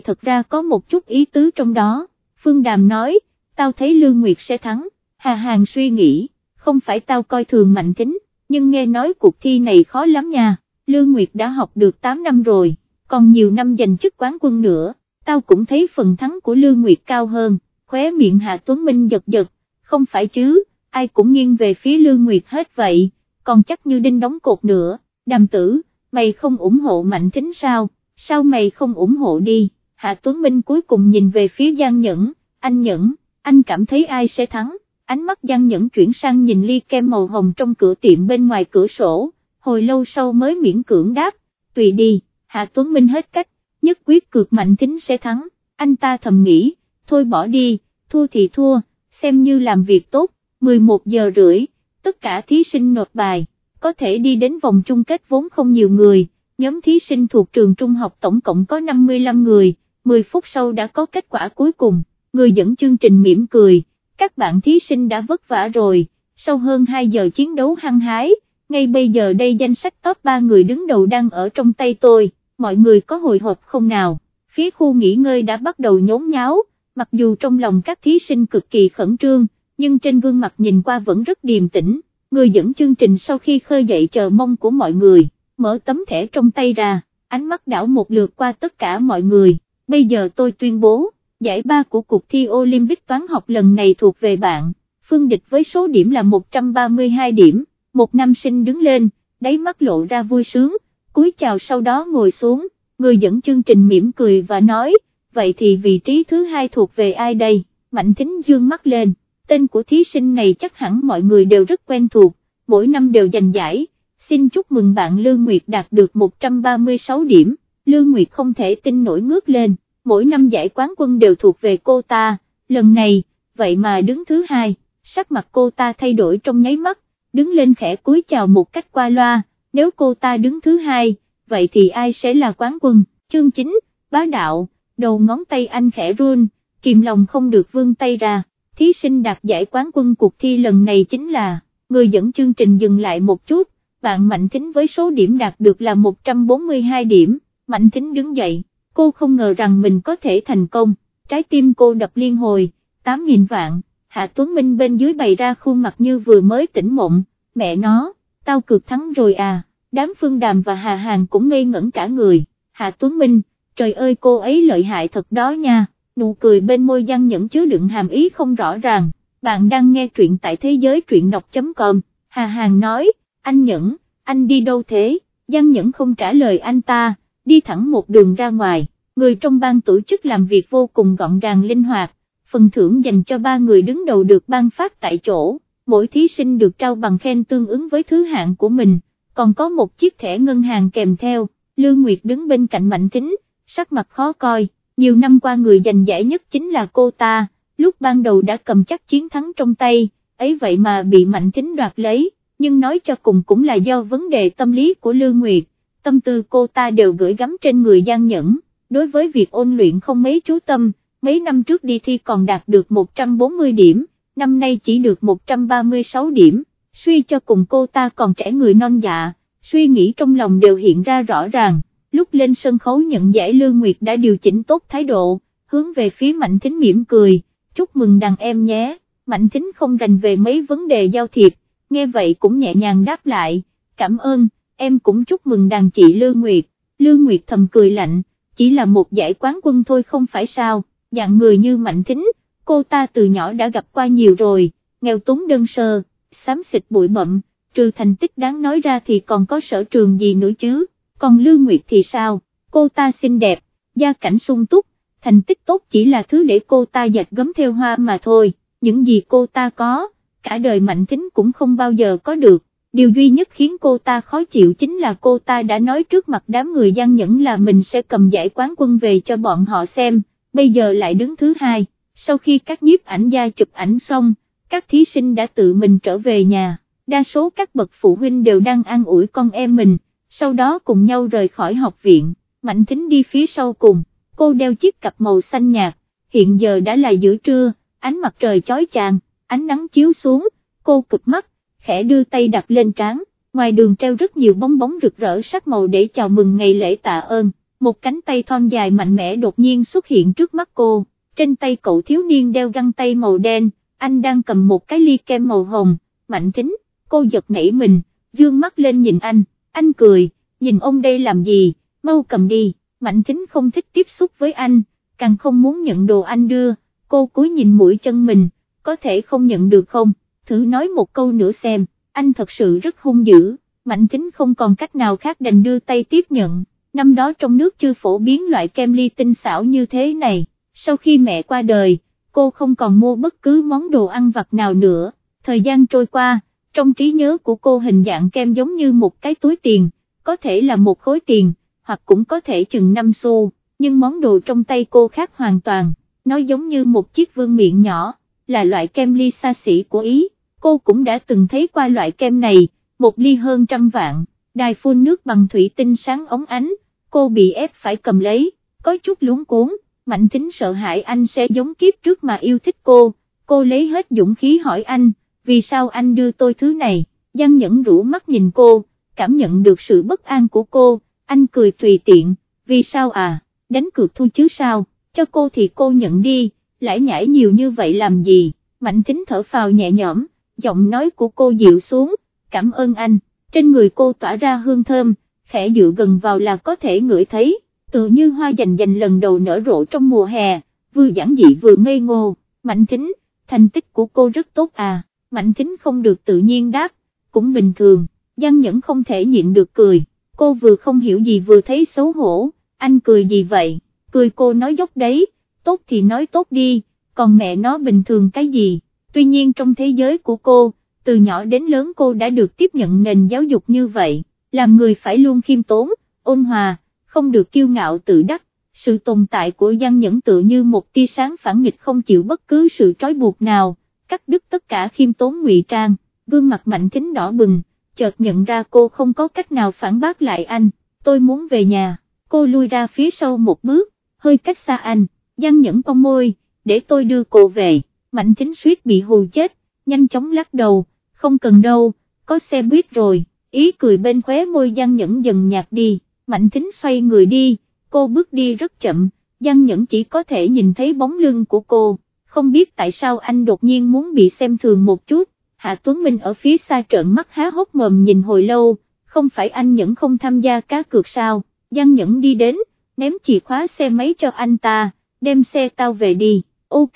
S1: thật ra có một chút ý tứ trong đó, Phương Đàm nói, tao thấy Lương Nguyệt sẽ thắng, Hà Hàng suy nghĩ, không phải tao coi thường mạnh kính, nhưng nghe nói cuộc thi này khó lắm nha, Lương Nguyệt đã học được 8 năm rồi, còn nhiều năm giành chức quán quân nữa, tao cũng thấy phần thắng của Lương Nguyệt cao hơn, khóe miệng Hạ Tuấn Minh giật giật, không phải chứ, ai cũng nghiêng về phía Lương Nguyệt hết vậy, còn chắc như đinh đóng cột nữa, đàm tử, mày không ủng hộ mạnh Thính sao, sao mày không ủng hộ đi, Hạ Tuấn Minh cuối cùng nhìn về phía Giang Nhẫn, anh Nhẫn, anh cảm thấy ai sẽ thắng? ánh mắt Giang Nhẫn chuyển sang nhìn ly kem màu hồng trong cửa tiệm bên ngoài cửa sổ, hồi lâu sau mới miễn cưỡng đáp, tùy đi, Hạ Tuấn Minh hết cách, nhất quyết cược mạnh tính sẽ thắng, anh ta thầm nghĩ, thôi bỏ đi, thua thì thua, xem như làm việc tốt, 11 giờ rưỡi, tất cả thí sinh nộp bài, có thể đi đến vòng chung kết vốn không nhiều người, nhóm thí sinh thuộc trường trung học tổng cộng có 55 người, 10 phút sau đã có kết quả cuối cùng, người dẫn chương trình mỉm cười các bạn thí sinh đã vất vả rồi, sau hơn 2 giờ chiến đấu hăng hái, ngay bây giờ đây danh sách top 3 người đứng đầu đang ở trong tay tôi, mọi người có hồi hộp không nào, phía khu nghỉ ngơi đã bắt đầu nhốn nháo, mặc dù trong lòng các thí sinh cực kỳ khẩn trương, nhưng trên gương mặt nhìn qua vẫn rất điềm tĩnh, người dẫn chương trình sau khi khơi dậy chờ mong của mọi người, mở tấm thẻ trong tay ra, ánh mắt đảo một lượt qua tất cả mọi người, bây giờ tôi tuyên bố giải ba của cuộc thi Olympic toán học lần này thuộc về bạn, phương địch với số điểm là 132 điểm, một nam sinh đứng lên, đáy mắt lộ ra vui sướng, cúi chào sau đó ngồi xuống, người dẫn chương trình mỉm cười và nói, vậy thì vị trí thứ hai thuộc về ai đây, mạnh thính dương mắt lên, tên của thí sinh này chắc hẳn mọi người đều rất quen thuộc, mỗi năm đều giành giải, xin chúc mừng bạn Lương Nguyệt đạt được 136 điểm, Lương Nguyệt không thể tin nổi ngước lên mỗi năm giải quán quân đều thuộc về cô ta, lần này, vậy mà đứng thứ hai, sắc mặt cô ta thay đổi trong nháy mắt, đứng lên khẽ cúi chào một cách qua loa, nếu cô ta đứng thứ hai, vậy thì ai sẽ là quán quân, chương chính, bá đạo, đầu ngón tay anh khẽ run, kìm lòng không được vươn tay ra, thí sinh đạt giải quán quân cuộc thi lần này chính là, người dẫn chương trình dừng lại một chút, bạn Mạnh Thính với số điểm đạt được là 142 điểm, Mạnh Thính đứng dậy, cô không ngờ rằng mình có thể thành công, trái tim cô đập liên hồi, 8.000 vạn, Hạ Tuấn Minh bên dưới bày ra khuôn mặt như vừa mới tỉnh mộng, mẹ nó, tao cực thắng rồi à, đám Phương Đàm và Hà Hàng cũng ngây ngẩn cả người, Hạ Tuấn Minh, trời ơi cô ấy lợi hại thật đó nha, nụ cười bên môi gian Nhẫn chứa đựng hàm ý không rõ ràng, bạn đang nghe truyện tại thế giới truyện đọc.com, Hà Hàng nói, anh Nhẫn, anh đi đâu thế, Giang Nhẫn không trả lời anh ta, đi thẳng một đường ra ngoài, người trong ban tổ chức làm việc vô cùng gọn gàng linh hoạt, phần thưởng dành cho ba người đứng đầu được ban phát tại chỗ, mỗi thí sinh được trao bằng khen tương ứng với thứ hạng của mình, còn có một chiếc thẻ ngân hàng kèm theo, Lương Nguyệt đứng bên cạnh Mạnh Thính, sắc mặt khó coi, nhiều năm qua người giành giải nhất chính là cô ta, lúc ban đầu đã cầm chắc chiến thắng trong tay, ấy vậy mà bị Mạnh Thính đoạt lấy, nhưng nói cho cùng cũng là do vấn đề tâm lý của Lương Nguyệt, tâm tư cô ta đều gửi gắm trên người gian nhẫn, đối với việc ôn luyện không mấy chú tâm, mấy năm trước đi thi còn đạt được 140 điểm, năm nay chỉ được 136 điểm, suy cho cùng cô ta còn trẻ người non dạ, suy nghĩ trong lòng đều hiện ra rõ ràng, lúc lên sân khấu nhận giải Lương Nguyệt đã điều chỉnh tốt thái độ, hướng về phía Mạnh Thính mỉm cười, chúc mừng đàn em nhé, Mạnh Thính không rành về mấy vấn đề giao thiệp, nghe vậy cũng nhẹ nhàng đáp lại, cảm ơn, em cũng chúc mừng đàn chị Lương Nguyệt, Lương Nguyệt thầm cười lạnh, chỉ là một giải quán quân thôi không phải sao, dạng người như Mạnh Thính, cô ta từ nhỏ đã gặp qua nhiều rồi, nghèo túng đơn sơ, xám xịt bụi bậm, trừ thành tích đáng nói ra thì còn có sở trường gì nữa chứ, còn Lương Nguyệt thì sao, cô ta xinh đẹp, gia cảnh sung túc, thành tích tốt chỉ là thứ để cô ta dạch gấm theo hoa mà thôi, những gì cô ta có, cả đời Mạnh Thính cũng không bao giờ có được, điều duy nhất khiến cô ta khó chịu chính là cô ta đã nói trước mặt đám người gian nhẫn là mình sẽ cầm giải quán quân về cho bọn họ xem, bây giờ lại đứng thứ hai, sau khi các nhiếp ảnh gia chụp ảnh xong, các thí sinh đã tự mình trở về nhà, đa số các bậc phụ huynh đều đang an ủi con em mình, sau đó cùng nhau rời khỏi học viện, Mạnh Thính đi phía sau cùng, cô đeo chiếc cặp màu xanh nhạt, hiện giờ đã là giữa trưa, ánh mặt trời chói chang, ánh nắng chiếu xuống, cô cực mắt, khẽ đưa tay đặt lên trán, ngoài đường treo rất nhiều bóng bóng rực rỡ sắc màu để chào mừng ngày lễ tạ ơn, một cánh tay thon dài mạnh mẽ đột nhiên xuất hiện trước mắt cô, trên tay cậu thiếu niên đeo găng tay màu đen, anh đang cầm một cái ly kem màu hồng, mạnh thính, cô giật nảy mình, dương mắt lên nhìn anh, anh cười, nhìn ông đây làm gì, mau cầm đi, mạnh thính không thích tiếp xúc với anh, càng không muốn nhận đồ anh đưa, cô cúi nhìn mũi chân mình, có thể không nhận được không, thử nói một câu nữa xem, anh thật sự rất hung dữ, mạnh Thính không còn cách nào khác đành đưa tay tiếp nhận, năm đó trong nước chưa phổ biến loại kem ly tinh xảo như thế này, sau khi mẹ qua đời, cô không còn mua bất cứ món đồ ăn vặt nào nữa, thời gian trôi qua, trong trí nhớ của cô hình dạng kem giống như một cái túi tiền, có thể là một khối tiền, hoặc cũng có thể chừng 5 xu, nhưng món đồ trong tay cô khác hoàn toàn, nó giống như một chiếc vương miệng nhỏ là loại kem ly xa xỉ của Ý, cô cũng đã từng thấy qua loại kem này, một ly hơn trăm vạn, đài phun nước bằng thủy tinh sáng ống ánh, cô bị ép phải cầm lấy, có chút luống cuốn, mạnh tính sợ hãi anh sẽ giống kiếp trước mà yêu thích cô, cô lấy hết dũng khí hỏi anh, vì sao anh đưa tôi thứ này, Giang Nhẫn rũ mắt nhìn cô, cảm nhận được sự bất an của cô, anh cười tùy tiện, vì sao à, đánh cược thu chứ sao, cho cô thì cô nhận đi lãi nhảy nhiều như vậy làm gì, mạnh tính thở phào nhẹ nhõm, giọng nói của cô dịu xuống, cảm ơn anh, trên người cô tỏa ra hương thơm, khẽ dựa gần vào là có thể ngửi thấy, tự như hoa dành dành lần đầu nở rộ trong mùa hè, vừa giản dị vừa ngây ngô, mạnh tính, thành tích của cô rất tốt à, mạnh tính không được tự nhiên đáp, cũng bình thường, Giang Nhẫn không thể nhịn được cười, cô vừa không hiểu gì vừa thấy xấu hổ, anh cười gì vậy, cười cô nói dốc đấy, tốt thì nói tốt đi, còn mẹ nó bình thường cái gì, tuy nhiên trong thế giới của cô, từ nhỏ đến lớn cô đã được tiếp nhận nền giáo dục như vậy, làm người phải luôn khiêm tốn, ôn hòa, không được kiêu ngạo tự đắc, sự tồn tại của Giang Nhẫn tự như một tia sáng phản nghịch không chịu bất cứ sự trói buộc nào, cắt đứt tất cả khiêm tốn ngụy trang, gương mặt mạnh kính đỏ bừng, chợt nhận ra cô không có cách nào phản bác lại anh, tôi muốn về nhà, cô lui ra phía sau một bước, hơi cách xa anh. Giang nhẫn con môi, để tôi đưa cô về, mạnh kính suýt bị hù chết, nhanh chóng lắc đầu, không cần đâu, có xe buýt rồi, ý cười bên khóe môi Giang nhẫn dần nhạt đi, mạnh kính xoay người đi, cô bước đi rất chậm, Giang nhẫn chỉ có thể nhìn thấy bóng lưng của cô, không biết tại sao anh đột nhiên muốn bị xem thường một chút, Hạ Tuấn Minh ở phía xa trợn mắt há hốc mồm nhìn hồi lâu, không phải anh Nhẫn không tham gia cá cược sao, Giang Nhẫn đi đến, ném chìa khóa xe máy cho anh ta, đem xe tao về đi, ok,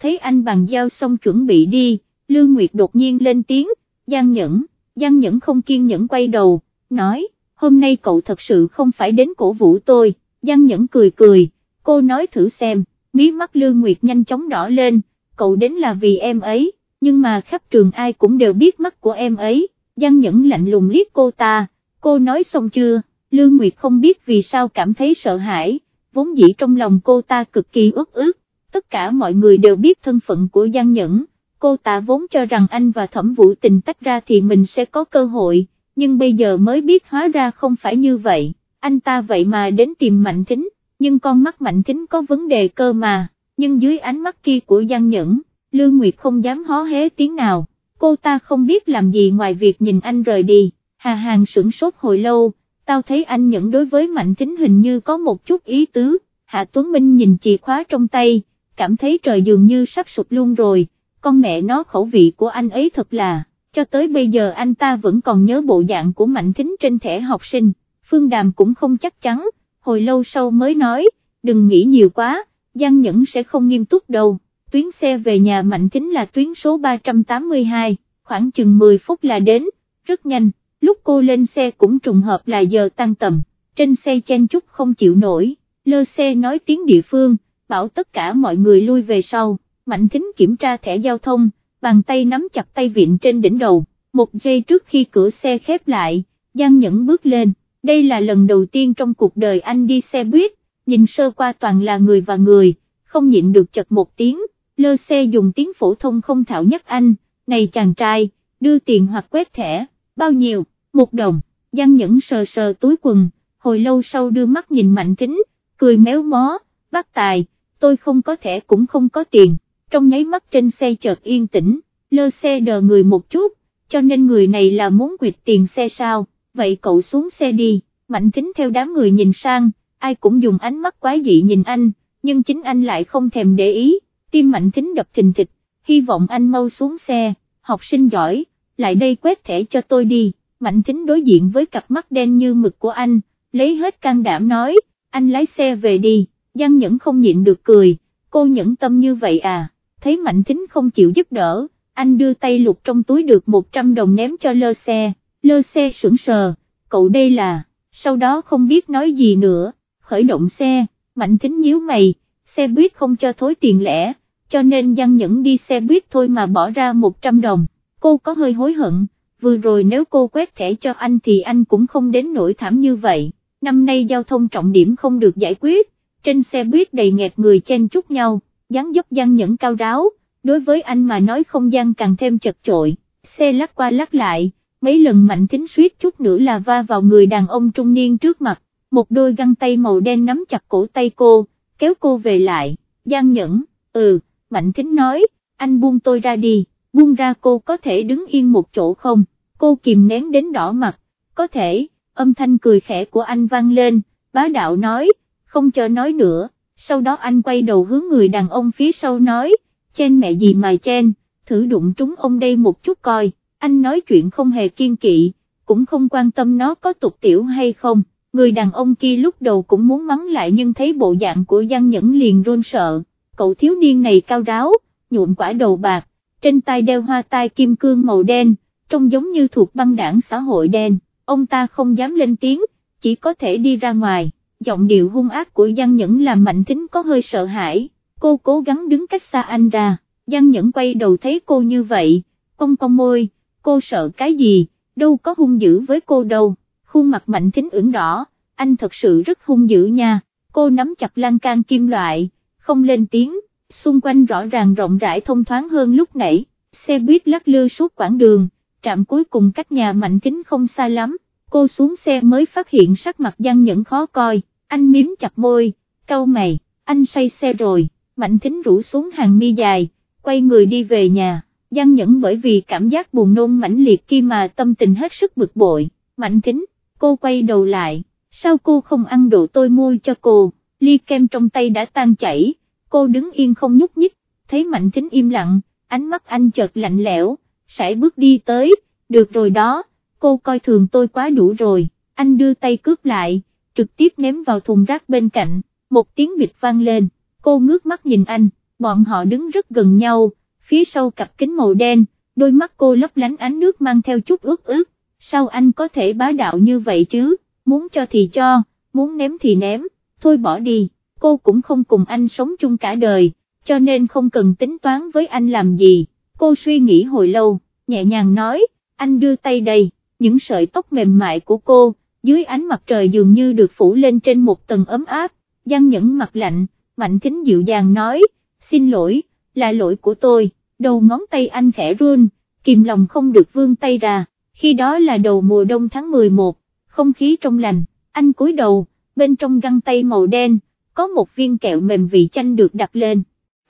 S1: thấy anh bàn giao xong chuẩn bị đi, Lương Nguyệt đột nhiên lên tiếng, Giang Nhẫn, Giang Nhẫn không kiên nhẫn quay đầu, nói, hôm nay cậu thật sự không phải đến cổ vũ tôi, Giang Nhẫn cười cười, cô nói thử xem, mí mắt Lương Nguyệt nhanh chóng đỏ lên, cậu đến là vì em ấy, nhưng mà khắp trường ai cũng đều biết mắt của em ấy, Giang Nhẫn lạnh lùng liếc cô ta, cô nói xong chưa, Lương Nguyệt không biết vì sao cảm thấy sợ hãi, vốn dĩ trong lòng cô ta cực kỳ uất ức, tất cả mọi người đều biết thân phận của Giang Nhẫn, cô ta vốn cho rằng anh và Thẩm Vũ Tình tách ra thì mình sẽ có cơ hội, nhưng bây giờ mới biết hóa ra không phải như vậy, anh ta vậy mà đến tìm Mạnh Thính, nhưng con mắt Mạnh Thính có vấn đề cơ mà, nhưng dưới ánh mắt kia của Giang Nhẫn, Lương Nguyệt không dám hó hé tiếng nào, cô ta không biết làm gì ngoài việc nhìn anh rời đi, Hà Hàng sửng sốt hồi lâu, tao thấy anh Nhẫn đối với Mạnh Thính hình như có một chút ý tứ, Hạ Tuấn Minh nhìn chìa khóa trong tay, cảm thấy trời dường như sắp sụp luôn rồi, con mẹ nó khẩu vị của anh ấy thật là, cho tới bây giờ anh ta vẫn còn nhớ bộ dạng của Mạnh Thính trên thẻ học sinh, Phương Đàm cũng không chắc chắn, hồi lâu sau mới nói, đừng nghĩ nhiều quá, Giang Nhẫn sẽ không nghiêm túc đâu, tuyến xe về nhà Mạnh Thính là tuyến số 382, khoảng chừng 10 phút là đến, rất nhanh, lúc cô lên xe cũng trùng hợp là giờ tăng tầm, trên xe chen chúc không chịu nổi, lơ xe nói tiếng địa phương, bảo tất cả mọi người lui về sau, Mạnh Thính kiểm tra thẻ giao thông, bàn tay nắm chặt tay vịn trên đỉnh đầu, một giây trước khi cửa xe khép lại, Giang Nhẫn bước lên, đây là lần đầu tiên trong cuộc đời anh đi xe buýt, nhìn sơ qua toàn là người và người, không nhịn được chật một tiếng, lơ xe dùng tiếng phổ thông không thạo nhất anh, này chàng trai, đưa tiền hoặc quét thẻ, bao nhiêu, một đồng, Giang Nhẫn sờ sờ túi quần, hồi lâu sau đưa mắt nhìn Mạnh Thính, cười méo mó, bác tài, tôi không có thẻ cũng không có tiền. Trong nháy mắt trên xe chợt yên tĩnh, lơ xe đờ người một chút, cho nên người này là muốn quyệt tiền xe sao, vậy cậu xuống xe đi, mạnh tính theo đám người nhìn sang, ai cũng dùng ánh mắt quái dị nhìn anh, nhưng chính anh lại không thèm để ý, tim mạnh tính đập thình thịch, hy vọng anh mau xuống xe, học sinh giỏi, lại đây quét thẻ cho tôi đi, mạnh tính đối diện với cặp mắt đen như mực của anh, lấy hết can đảm nói, anh lái xe về đi, Giang Nhẫn không nhịn được cười, cô nhẫn tâm như vậy à, thấy Mạnh Thính không chịu giúp đỡ, anh đưa tay lục trong túi được 100 đồng ném cho lơ xe, lơ xe sững sờ, cậu đây là, sau đó không biết nói gì nữa, khởi động xe, Mạnh Thính nhíu mày, xe buýt không cho thối tiền lẻ, cho nên Giang Nhẫn đi xe buýt thôi mà bỏ ra 100 đồng, cô có hơi hối hận, vừa rồi nếu cô quét thẻ cho anh thì anh cũng không đến nỗi thảm như vậy, năm nay giao thông trọng điểm không được giải quyết, trên xe buýt đầy nghẹt người chen chúc nhau dáng dấp giang nhẫn cao ráo, đối với anh mà nói không gian càng thêm chật chội, xe lắc qua lắc lại, mấy lần mạnh tính suýt chút nữa là va vào người đàn ông trung niên trước mặt, một đôi găng tay màu đen nắm chặt cổ tay cô, kéo cô về lại, gian nhẫn, ừ, mạnh tính nói, anh buông tôi ra đi, buông ra cô có thể đứng yên một chỗ không, cô kìm nén đến đỏ mặt, có thể, âm thanh cười khẽ của anh vang lên, bá đạo nói, không cho nói nữa. Sau đó anh quay đầu hướng người đàn ông phía sau nói, chen mẹ gì mà chen, thử đụng trúng ông đây một chút coi, anh nói chuyện không hề kiên kỵ, cũng không quan tâm nó có tục tiểu hay không, người đàn ông kia lúc đầu cũng muốn mắng lại nhưng thấy bộ dạng của Giang Nhẫn liền run sợ, cậu thiếu niên này cao ráo, nhuộm quả đầu bạc, trên tay đeo hoa tai kim cương màu đen, trông giống như thuộc băng đảng xã hội đen, ông ta không dám lên tiếng, chỉ có thể đi ra ngoài. Giọng điệu hung ác của Giang Nhẫn làm Mạnh Thính có hơi sợ hãi, cô cố gắng đứng cách xa anh ra, Giang Nhẫn quay đầu thấy cô như vậy, cong cong môi, cô sợ cái gì, đâu có hung dữ với cô đâu, khuôn mặt Mạnh Thính ửng đỏ, anh thật sự rất hung dữ nha, cô nắm chặt lan can kim loại, không lên tiếng, xung quanh rõ ràng rộng rãi thông thoáng hơn lúc nãy, xe buýt lắc lư suốt quãng đường, trạm cuối cùng cách nhà Mạnh Thính không xa lắm, cô xuống xe mới phát hiện sắc mặt Giang Nhẫn khó coi. Anh miếm chặt môi, câu mày, anh say xe rồi, mạnh thính rủ xuống hàng mi dài, quay người đi về nhà, Giang Nhẫn bởi vì cảm giác buồn nôn mãnh liệt khi mà tâm tình hết sức bực bội, mạnh kính, cô quay đầu lại, sao cô không ăn đồ tôi mua cho cô, ly kem trong tay đã tan chảy, cô đứng yên không nhúc nhích, thấy Mạnh kính im lặng, ánh mắt anh chợt lạnh lẽo, sải bước đi tới, được rồi đó, cô coi thường tôi quá đủ rồi, anh đưa tay cướp lại, trực tiếp ném vào thùng rác bên cạnh, một tiếng bịt vang lên, cô ngước mắt nhìn anh, bọn họ đứng rất gần nhau, phía sau cặp kính màu đen, đôi mắt cô lấp lánh ánh nước mang theo chút ướt ướt, sao anh có thể bá đạo như vậy chứ, muốn cho thì cho, muốn ném thì ném, thôi bỏ đi, cô cũng không cùng anh sống chung cả đời, cho nên không cần tính toán với anh làm gì, cô suy nghĩ hồi lâu, nhẹ nhàng nói, anh đưa tay đây, những sợi tóc mềm mại của cô, dưới ánh mặt trời dường như được phủ lên trên một tầng ấm áp, Giang Nhẫn mặt lạnh, Mạnh Kính dịu dàng nói, xin lỗi, là lỗi của tôi, đầu ngón tay anh khẽ run, kìm lòng không được vươn tay ra, khi đó là đầu mùa đông tháng 11, không khí trong lành, anh cúi đầu, bên trong găng tay màu đen, có một viên kẹo mềm vị chanh được đặt lên,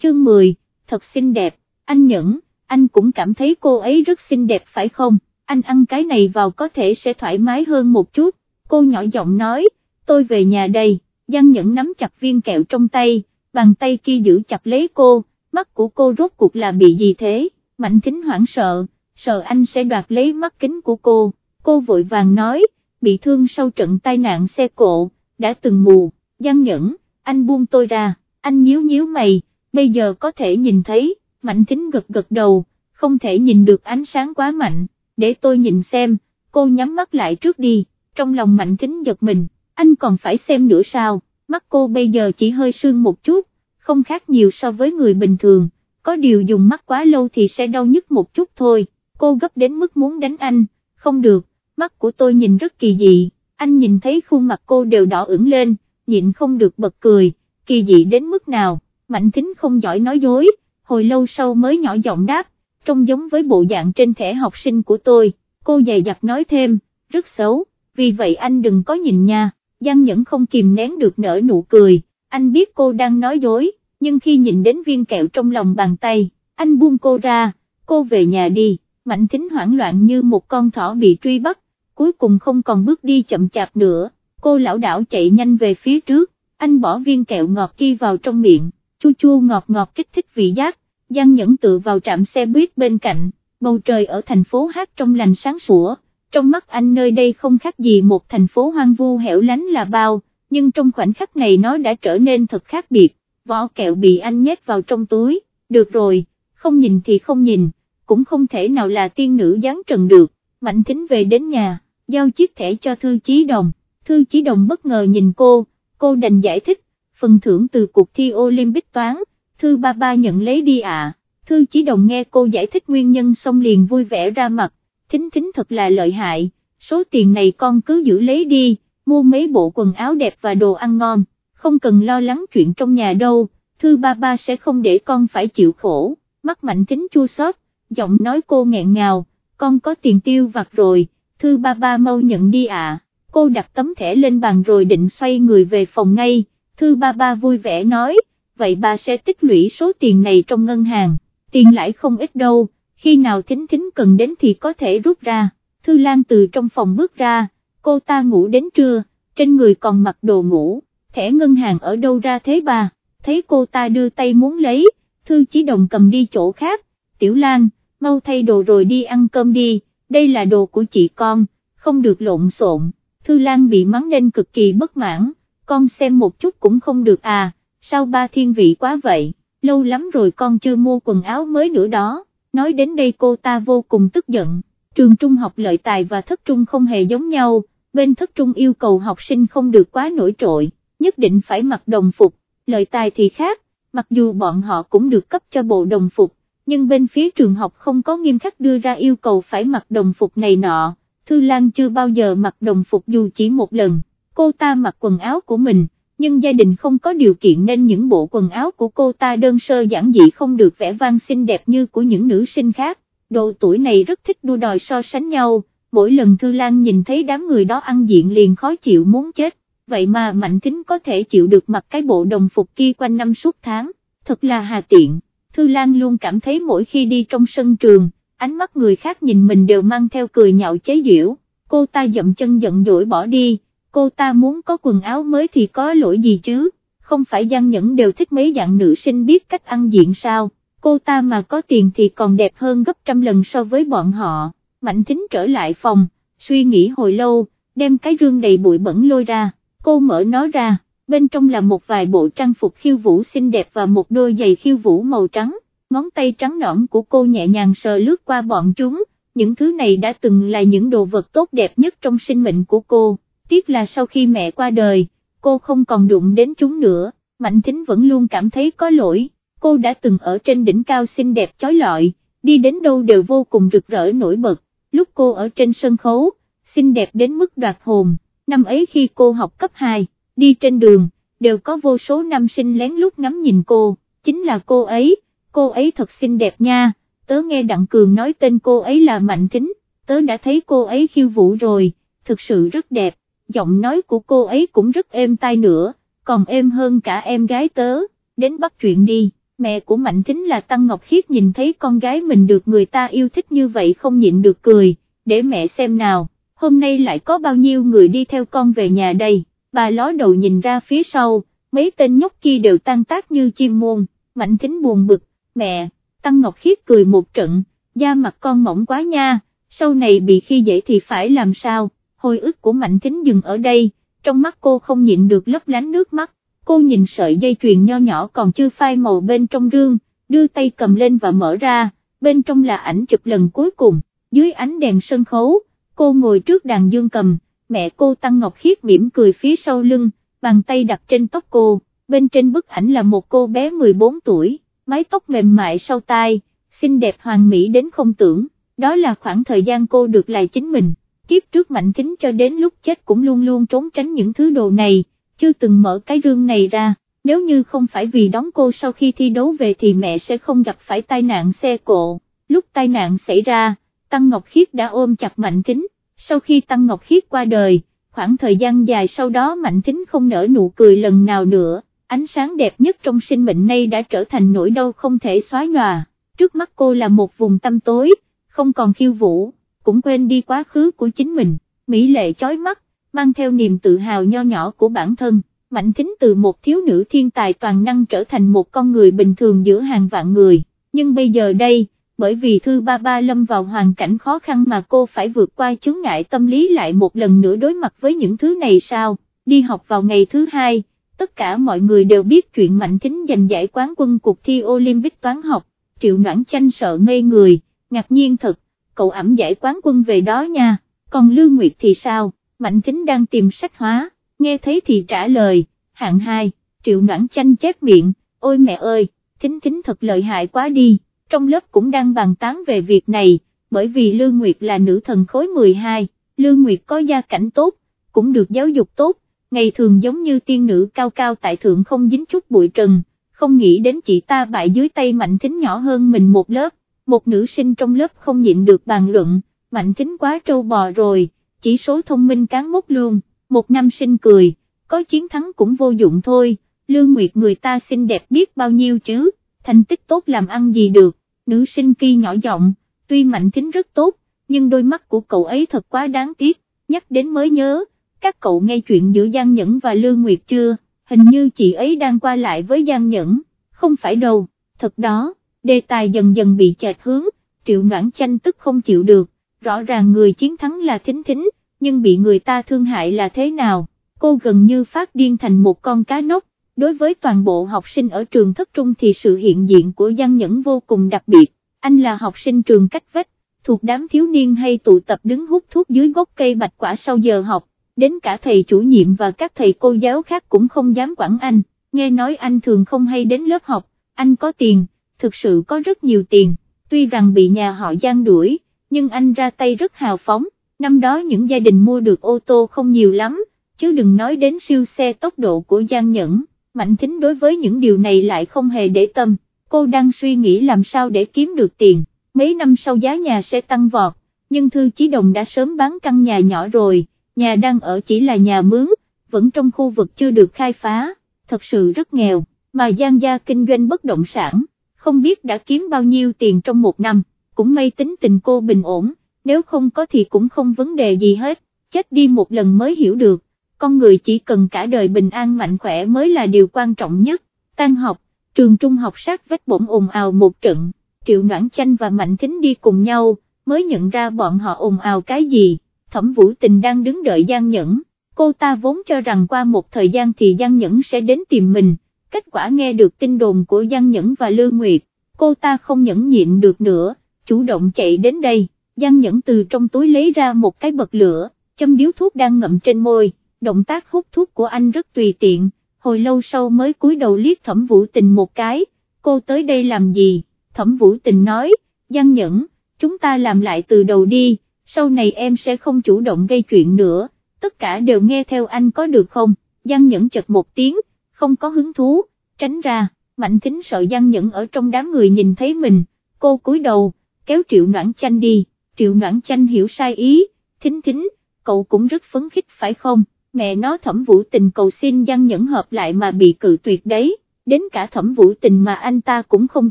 S1: chương 10, thật xinh đẹp, anh Nhẫn, anh cũng cảm thấy cô ấy rất xinh đẹp phải không, anh ăn cái này vào có thể sẽ thoải mái hơn một chút, cô nhỏ giọng nói, tôi về nhà đây, Giang Nhẫn nắm chặt viên kẹo trong tay, bàn tay kia giữ chặt lấy cô, mắt của cô rốt cuộc là bị gì thế, Mạnh Thính hoảng sợ, sợ anh sẽ đoạt lấy mắt kính của cô, cô vội vàng nói, bị thương sau trận tai nạn xe cộ, đã từng mù, gian Nhẫn, anh buông tôi ra, anh nhíu nhíu mày, bây giờ có thể nhìn thấy, Mạnh Thính gật gật đầu, không thể nhìn được ánh sáng quá mạnh, để tôi nhìn xem, cô nhắm mắt lại trước đi, trong lòng Mạnh Thính giật mình, anh còn phải xem nữa sao, mắt cô bây giờ chỉ hơi sương một chút, không khác nhiều so với người bình thường, có điều dùng mắt quá lâu thì sẽ đau nhức một chút thôi, cô gấp đến mức muốn đánh anh, không được, mắt của tôi nhìn rất kỳ dị, anh nhìn thấy khuôn mặt cô đều đỏ ửng lên, nhịn không được bật cười, kỳ dị đến mức nào, Mạnh Thính không giỏi nói dối, hồi lâu sau mới nhỏ giọng đáp, trông giống với bộ dạng trên thẻ học sinh của tôi, cô dày dặt nói thêm, rất xấu, vì vậy anh đừng có nhìn nha, Giang Nhẫn không kìm nén được nở nụ cười, anh biết cô đang nói dối, nhưng khi nhìn đến viên kẹo trong lòng bàn tay, anh buông cô ra, cô về nhà đi, Mạnh Thính hoảng loạn như một con thỏ bị truy bắt, cuối cùng không còn bước đi chậm chạp nữa, cô lão đảo chạy nhanh về phía trước, anh bỏ viên kẹo ngọt kia vào trong miệng, chua chua ngọt ngọt kích thích vị giác, Giang Nhẫn tự vào trạm xe buýt bên cạnh, bầu trời ở thành phố hát trong lành sáng sủa, trong mắt anh nơi đây không khác gì một thành phố hoang vu hẻo lánh là bao, nhưng trong khoảnh khắc này nó đã trở nên thật khác biệt, vỏ kẹo bị anh nhét vào trong túi, được rồi, không nhìn thì không nhìn, cũng không thể nào là tiên nữ gián trần được, Mạnh Thính về đến nhà, giao chiếc thẻ cho Thư Chí Đồng, Thư Chí Đồng bất ngờ nhìn cô, cô đành giải thích, phần thưởng từ cuộc thi Olympic toán, Thư ba ba nhận lấy đi ạ, Thư Chí Đồng nghe cô giải thích nguyên nhân xong liền vui vẻ ra mặt, thính thính thật là lợi hại, số tiền này con cứ giữ lấy đi, mua mấy bộ quần áo đẹp và đồ ăn ngon, không cần lo lắng chuyện trong nhà đâu, thư ba ba sẽ không để con phải chịu khổ, mắt mạnh tính chua xót, giọng nói cô nghẹn ngào, con có tiền tiêu vặt rồi, thư ba ba mau nhận đi ạ, cô đặt tấm thẻ lên bàn rồi định xoay người về phòng ngay, thư ba ba vui vẻ nói, vậy bà sẽ tích lũy số tiền này trong ngân hàng, tiền lãi không ít đâu khi nào thính thính cần đến thì có thể rút ra, Thư Lan từ trong phòng bước ra, cô ta ngủ đến trưa, trên người còn mặc đồ ngủ, thẻ ngân hàng ở đâu ra thế bà, thấy cô ta đưa tay muốn lấy, Thư Chí Đồng cầm đi chỗ khác, Tiểu Lan, mau thay đồ rồi đi ăn cơm đi, đây là đồ của chị con, không được lộn xộn, Thư Lan bị mắng nên cực kỳ bất mãn, con xem một chút cũng không được à, sao ba thiên vị quá vậy, lâu lắm rồi con chưa mua quần áo mới nữa đó. Nói đến đây cô ta vô cùng tức giận, trường trung học lợi tài và thất trung không hề giống nhau, bên thất trung yêu cầu học sinh không được quá nổi trội, nhất định phải mặc đồng phục, Lời tài thì khác, mặc dù bọn họ cũng được cấp cho bộ đồng phục, nhưng bên phía trường học không có nghiêm khắc đưa ra yêu cầu phải mặc đồng phục này nọ, Thư Lan chưa bao giờ mặc đồng phục dù chỉ một lần, cô ta mặc quần áo của mình, nhưng gia đình không có điều kiện nên những bộ quần áo của cô ta đơn sơ giản dị không được vẻ vang xinh đẹp như của những nữ sinh khác, độ tuổi này rất thích đua đòi so sánh nhau, mỗi lần Thư Lan nhìn thấy đám người đó ăn diện liền khó chịu muốn chết, vậy mà Mạnh Thính có thể chịu được mặc cái bộ đồng phục kia quanh năm suốt tháng, thật là hà tiện, Thư Lan luôn cảm thấy mỗi khi đi trong sân trường, ánh mắt người khác nhìn mình đều mang theo cười nhạo chế giễu, cô ta dậm chân giận dỗi bỏ đi. Cô ta muốn có quần áo mới thì có lỗi gì chứ, không phải gian Nhẫn đều thích mấy dạng nữ sinh biết cách ăn diện sao, cô ta mà có tiền thì còn đẹp hơn gấp trăm lần so với bọn họ, Mạnh Thính trở lại phòng, suy nghĩ hồi lâu, đem cái rương đầy bụi bẩn lôi ra, cô mở nó ra, bên trong là một vài bộ trang phục khiêu vũ xinh đẹp và một đôi giày khiêu vũ màu trắng, ngón tay trắng nõn của cô nhẹ nhàng sờ lướt qua bọn chúng, những thứ này đã từng là những đồ vật tốt đẹp nhất trong sinh mệnh của cô, tiếc là sau khi mẹ qua đời, cô không còn đụng đến chúng nữa, Mạnh Thính vẫn luôn cảm thấy có lỗi, cô đã từng ở trên đỉnh cao xinh đẹp chói lọi, đi đến đâu đều vô cùng rực rỡ nổi bật, lúc cô ở trên sân khấu, xinh đẹp đến mức đoạt hồn, năm ấy khi cô học cấp 2, đi trên đường, đều có vô số nam sinh lén lút ngắm nhìn cô, chính là cô ấy, cô ấy thật xinh đẹp nha, tớ nghe Đặng Cường nói tên cô ấy là Mạnh Thính, tớ đã thấy cô ấy khiêu vũ rồi, thực sự rất đẹp, giọng nói của cô ấy cũng rất êm tai nữa, còn êm hơn cả em gái tớ, đến bắt chuyện đi. Mẹ của Mạnh Thính là Tăng Ngọc Khiết nhìn thấy con gái mình được người ta yêu thích như vậy không nhịn được cười, để mẹ xem nào, hôm nay lại có bao nhiêu người đi theo con về nhà đây, bà ló đầu nhìn ra phía sau, mấy tên nhóc kia đều tan tác như chim muôn, Mạnh Thính buồn bực, mẹ, Tăng Ngọc Khiết cười một trận, da mặt con mỏng quá nha, sau này bị khi dễ thì phải làm sao, hồi ức của Mạnh Thính dừng ở đây, trong mắt cô không nhịn được lấp lánh nước mắt, cô nhìn sợi dây chuyền nho nhỏ còn chưa phai màu bên trong rương, đưa tay cầm lên và mở ra, bên trong là ảnh chụp lần cuối cùng, dưới ánh đèn sân khấu, cô ngồi trước đàn dương cầm, mẹ cô Tăng Ngọc Khiết mỉm cười phía sau lưng, bàn tay đặt trên tóc cô, bên trên bức ảnh là một cô bé 14 tuổi, mái tóc mềm mại sau tai, xinh đẹp hoàn mỹ đến không tưởng, đó là khoảng thời gian cô được lại chính mình, kiếp trước mạnh kính cho đến lúc chết cũng luôn luôn trốn tránh những thứ đồ này, chưa từng mở cái rương này ra, nếu như không phải vì đón cô sau khi thi đấu về thì mẹ sẽ không gặp phải tai nạn xe cộ, lúc tai nạn xảy ra, Tăng Ngọc Khiết đã ôm chặt Mạnh Kính, sau khi Tăng Ngọc Khiết qua đời, khoảng thời gian dài sau đó Mạnh Kính không nở nụ cười lần nào nữa, ánh sáng đẹp nhất trong sinh mệnh nay đã trở thành nỗi đau không thể xóa nhòa, trước mắt cô là một vùng tâm tối, không còn khiêu vũ, cũng quên đi quá khứ của chính mình, mỹ lệ chói mắt, mang theo niềm tự hào nho nhỏ của bản thân. Mạnh Thính từ một thiếu nữ thiên tài toàn năng trở thành một con người bình thường giữa hàng vạn người, nhưng bây giờ đây, bởi vì Thư Ba Ba lâm vào hoàn cảnh khó khăn mà cô phải vượt qua chướng ngại tâm lý lại một lần nữa đối mặt với những thứ này sao, đi học vào ngày thứ hai, tất cả mọi người đều biết chuyện Mạnh Thính giành giải quán quân cuộc thi Olympic toán học, Triệu Noãn Chanh sợ ngây người, ngạc nhiên thật, cậu ẩm giải quán quân về đó nha, còn Lưu Nguyệt thì sao, Mạnh Thính đang tìm sách hóa, nghe thấy thì trả lời, hạng hai, Triệu Noãn Chanh chép miệng, ôi mẹ ơi, Thính Thính thật lợi hại quá đi trong lớp cũng đang bàn tán về việc này, bởi vì Lương Nguyệt là nữ thần khối 12, Lương Nguyệt có gia cảnh tốt, cũng được giáo dục tốt, ngày thường giống như tiên nữ cao cao tại thượng không dính chút bụi trần, không nghĩ đến chị ta bại dưới tay Mạnh Thính nhỏ hơn mình một lớp, một nữ sinh trong lớp không nhịn được bàn luận, Mạnh Thính quá trâu bò rồi, chỉ số thông minh cán mốc luôn, một nam sinh cười, có chiến thắng cũng vô dụng thôi, Lương Nguyệt người ta xinh đẹp biết bao nhiêu chứ, thành tích tốt làm ăn gì được, nữ sinh kia nhỏ giọng, tuy mạnh tính rất tốt, nhưng đôi mắt của cậu ấy thật quá đáng tiếc, nhắc đến mới nhớ, các cậu nghe chuyện giữa Giang Nhẫn và Lương Nguyệt chưa, hình như chị ấy đang qua lại với Giang Nhẫn, không phải đâu, thật đó, đề tài dần dần bị chệch hướng, triệu noãn chanh tức không chịu được, rõ ràng người chiến thắng là thính thính, nhưng bị người ta thương hại là thế nào, cô gần như phát điên thành một con cá nóc, đối với toàn bộ học sinh ở trường thất trung thì sự hiện diện của Giang Nhẫn vô cùng đặc biệt, anh là học sinh trường cách vách, thuộc đám thiếu niên hay tụ tập đứng hút thuốc dưới gốc cây bạch quả sau giờ học, đến cả thầy chủ nhiệm và các thầy cô giáo khác cũng không dám quản anh, nghe nói anh thường không hay đến lớp học, anh có tiền, thực sự có rất nhiều tiền, tuy rằng bị nhà họ Giang đuổi, nhưng anh ra tay rất hào phóng, năm đó những gia đình mua được ô tô không nhiều lắm, chứ đừng nói đến siêu xe tốc độ của Giang Nhẫn. Mạnh Thính đối với những điều này lại không hề để tâm, cô đang suy nghĩ làm sao để kiếm được tiền, mấy năm sau giá nhà sẽ tăng vọt, nhưng Thư Chí Đồng đã sớm bán căn nhà nhỏ rồi, nhà đang ở chỉ là nhà mướn, vẫn trong khu vực chưa được khai phá, thật sự rất nghèo, mà Giang gia kinh doanh bất động sản, không biết đã kiếm bao nhiêu tiền trong một năm, cũng may tính tình cô bình ổn, nếu không có thì cũng không vấn đề gì hết, chết đi một lần mới hiểu được con người chỉ cần cả đời bình an mạnh khỏe mới là điều quan trọng nhất, tan học, trường trung học sát vách bỗng ồn ào một trận, Triệu Noãn Chanh và Mạnh Thính đi cùng nhau, mới nhận ra bọn họ ồn ào cái gì, Thẩm Vũ Tình đang đứng đợi Giang Nhẫn, cô ta vốn cho rằng qua một thời gian thì Giang Nhẫn sẽ đến tìm mình, kết quả nghe được tin đồn của Giang Nhẫn và Lư Nguyệt, cô ta không nhẫn nhịn được nữa, chủ động chạy đến đây, Giang Nhẫn từ trong túi lấy ra một cái bật lửa, châm điếu thuốc đang ngậm trên môi, động tác hút thuốc của anh rất tùy tiện, hồi lâu sau mới cúi đầu liếc Thẩm Vũ Tình một cái, cô tới đây làm gì, Thẩm Vũ Tình nói, Giang Nhẫn, chúng ta làm lại từ đầu đi, sau này em sẽ không chủ động gây chuyện nữa, tất cả đều nghe theo anh có được không, Giang Nhẫn chật một tiếng, không có hứng thú, tránh ra, Mạnh Thính sợ Giang Nhẫn ở trong đám người nhìn thấy mình, cô cúi đầu, kéo Triệu Noãn Chanh đi, Triệu Noãn Chanh hiểu sai ý, Thính Thính, cậu cũng rất phấn khích phải không, mẹ nó thẩm vũ tình cầu xin Giang Nhẫn hợp lại mà bị cự tuyệt đấy, đến cả thẩm vũ tình mà anh ta cũng không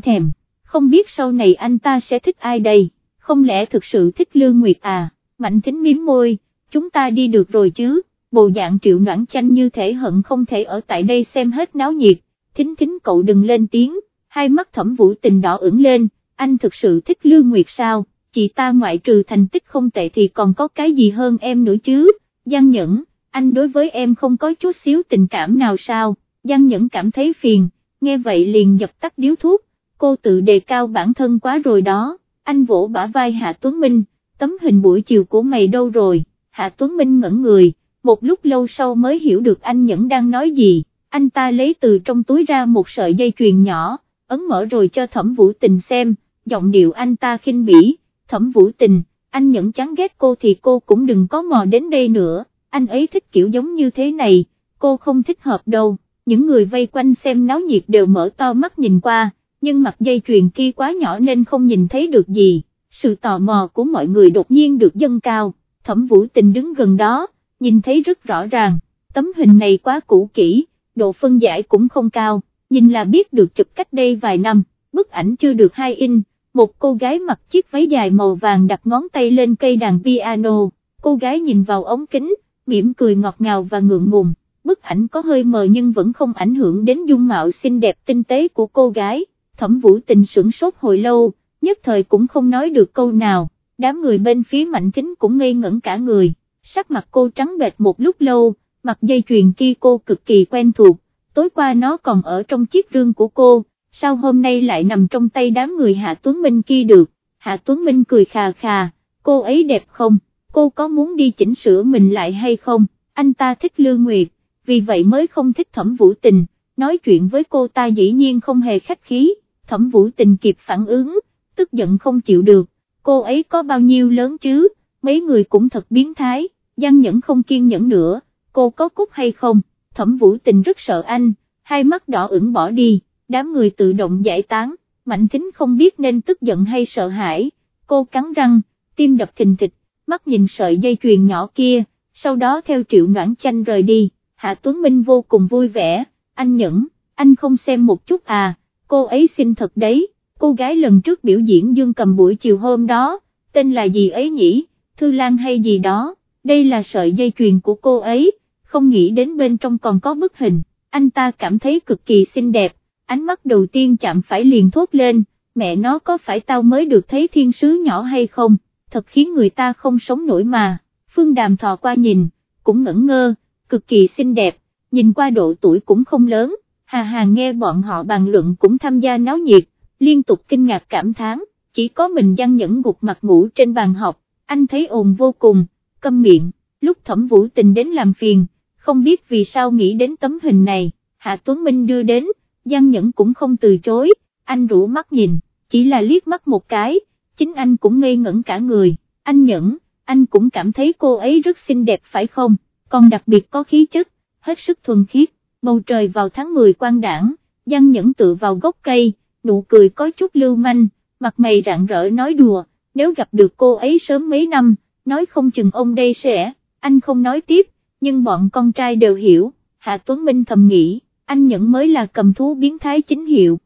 S1: thèm, không biết sau này anh ta sẽ thích ai đây, không lẽ thực sự thích Lương Nguyệt à, Mạnh Thính miếm môi, chúng ta đi được rồi chứ, bộ dạng Triệu Noãn Chanh như thể hận không thể ở tại đây xem hết náo nhiệt. Thính thính cậu đừng lên tiếng, hai mắt thẩm vũ tình đỏ ửng lên, anh thực sự thích Lương Nguyệt sao, chị ta ngoại trừ thành tích không tệ thì còn có cái gì hơn em nữa chứ, Giang Nhẫn, anh đối với em không có chút xíu tình cảm nào sao, Giang Nhẫn cảm thấy phiền, nghe vậy liền dập tắt điếu thuốc, cô tự đề cao bản thân quá rồi đó, anh vỗ bả vai Hạ Tuấn Minh, tấm hình buổi chiều của mày đâu rồi, Hạ Tuấn Minh ngẩn người, một lúc lâu sau mới hiểu được anh Nhẫn đang nói gì. Anh ta lấy từ trong túi ra một sợi dây chuyền nhỏ, ấn mở rồi cho thẩm vũ tình xem, giọng điệu anh ta khinh bỉ, thẩm vũ tình, anh nhẫn chán ghét cô thì cô cũng đừng có mò đến đây nữa, anh ấy thích kiểu giống như thế này, cô không thích hợp đâu, những người vây quanh xem náo nhiệt đều mở to mắt nhìn qua, nhưng mặt dây chuyền kia quá nhỏ nên không nhìn thấy được gì, sự tò mò của mọi người đột nhiên được dâng cao, thẩm vũ tình đứng gần đó, nhìn thấy rất rõ ràng, tấm hình này quá cũ kỹ độ phân giải cũng không cao, nhìn là biết được chụp cách đây vài năm, bức ảnh chưa được hai in, một cô gái mặc chiếc váy dài màu vàng đặt ngón tay lên cây đàn piano, cô gái nhìn vào ống kính, mỉm cười ngọt ngào và ngượng ngùng, bức ảnh có hơi mờ nhưng vẫn không ảnh hưởng đến dung mạo xinh đẹp tinh tế của cô gái, thẩm vũ tình sửng sốt hồi lâu, nhất thời cũng không nói được câu nào, đám người bên phía mạnh kính cũng ngây ngẩn cả người, sắc mặt cô trắng bệch một lúc lâu, mặt dây chuyền kia cô cực kỳ quen thuộc, tối qua nó còn ở trong chiếc rương của cô, sao hôm nay lại nằm trong tay đám người Hạ Tuấn Minh kia được, Hạ Tuấn Minh cười khà khà, cô ấy đẹp không, cô có muốn đi chỉnh sửa mình lại hay không, anh ta thích Lương Nguyệt, vì vậy mới không thích thẩm vũ tình, nói chuyện với cô ta dĩ nhiên không hề khách khí, thẩm vũ tình kịp phản ứng, tức giận không chịu được, cô ấy có bao nhiêu lớn chứ, mấy người cũng thật biến thái, Giang Nhẫn không kiên nhẫn nữa. Cô có cút hay không, thẩm vũ tình rất sợ anh, hai mắt đỏ ửng bỏ đi, đám người tự động giải tán, mạnh thính không biết nên tức giận hay sợ hãi, cô cắn răng, tim đập thình thịch, mắt nhìn sợi dây chuyền nhỏ kia, sau đó theo triệu noãn chanh rời đi, Hạ Tuấn Minh vô cùng vui vẻ, anh nhẫn, anh không xem một chút à, cô ấy xinh thật đấy, cô gái lần trước biểu diễn dương cầm buổi chiều hôm đó, tên là gì ấy nhỉ, Thư Lan hay gì đó, đây là sợi dây chuyền của cô ấy không nghĩ đến bên trong còn có bức hình, anh ta cảm thấy cực kỳ xinh đẹp, ánh mắt đầu tiên chạm phải liền thốt lên, mẹ nó có phải tao mới được thấy thiên sứ nhỏ hay không, thật khiến người ta không sống nổi mà, Phương Đàm thò qua nhìn, cũng ngẩn ngơ, cực kỳ xinh đẹp, nhìn qua độ tuổi cũng không lớn, Hà Hà nghe bọn họ bàn luận cũng tham gia náo nhiệt, liên tục kinh ngạc cảm thán, chỉ có mình Giang Nhẫn gục mặt ngủ trên bàn học, anh thấy ồn vô cùng, câm miệng, lúc thẩm vũ tình đến làm phiền, không biết vì sao nghĩ đến tấm hình này, Hạ Tuấn Minh đưa đến, Giang Nhẫn cũng không từ chối, anh rủ mắt nhìn, chỉ là liếc mắt một cái, chính anh cũng ngây ngẩn cả người, anh Nhẫn, anh cũng cảm thấy cô ấy rất xinh đẹp phải không, còn đặc biệt có khí chất, hết sức thuần khiết, bầu trời vào tháng 10 quang đảng, Giang Nhẫn tự vào gốc cây, nụ cười có chút lưu manh, mặt mày rạng rỡ nói đùa, nếu gặp được cô ấy sớm mấy năm, nói không chừng ông đây sẽ, anh không nói tiếp, nhưng bọn con trai đều hiểu, Hạ Tuấn Minh thầm nghĩ, anh Nhẫn mới là cầm thú biến thái chính hiệu,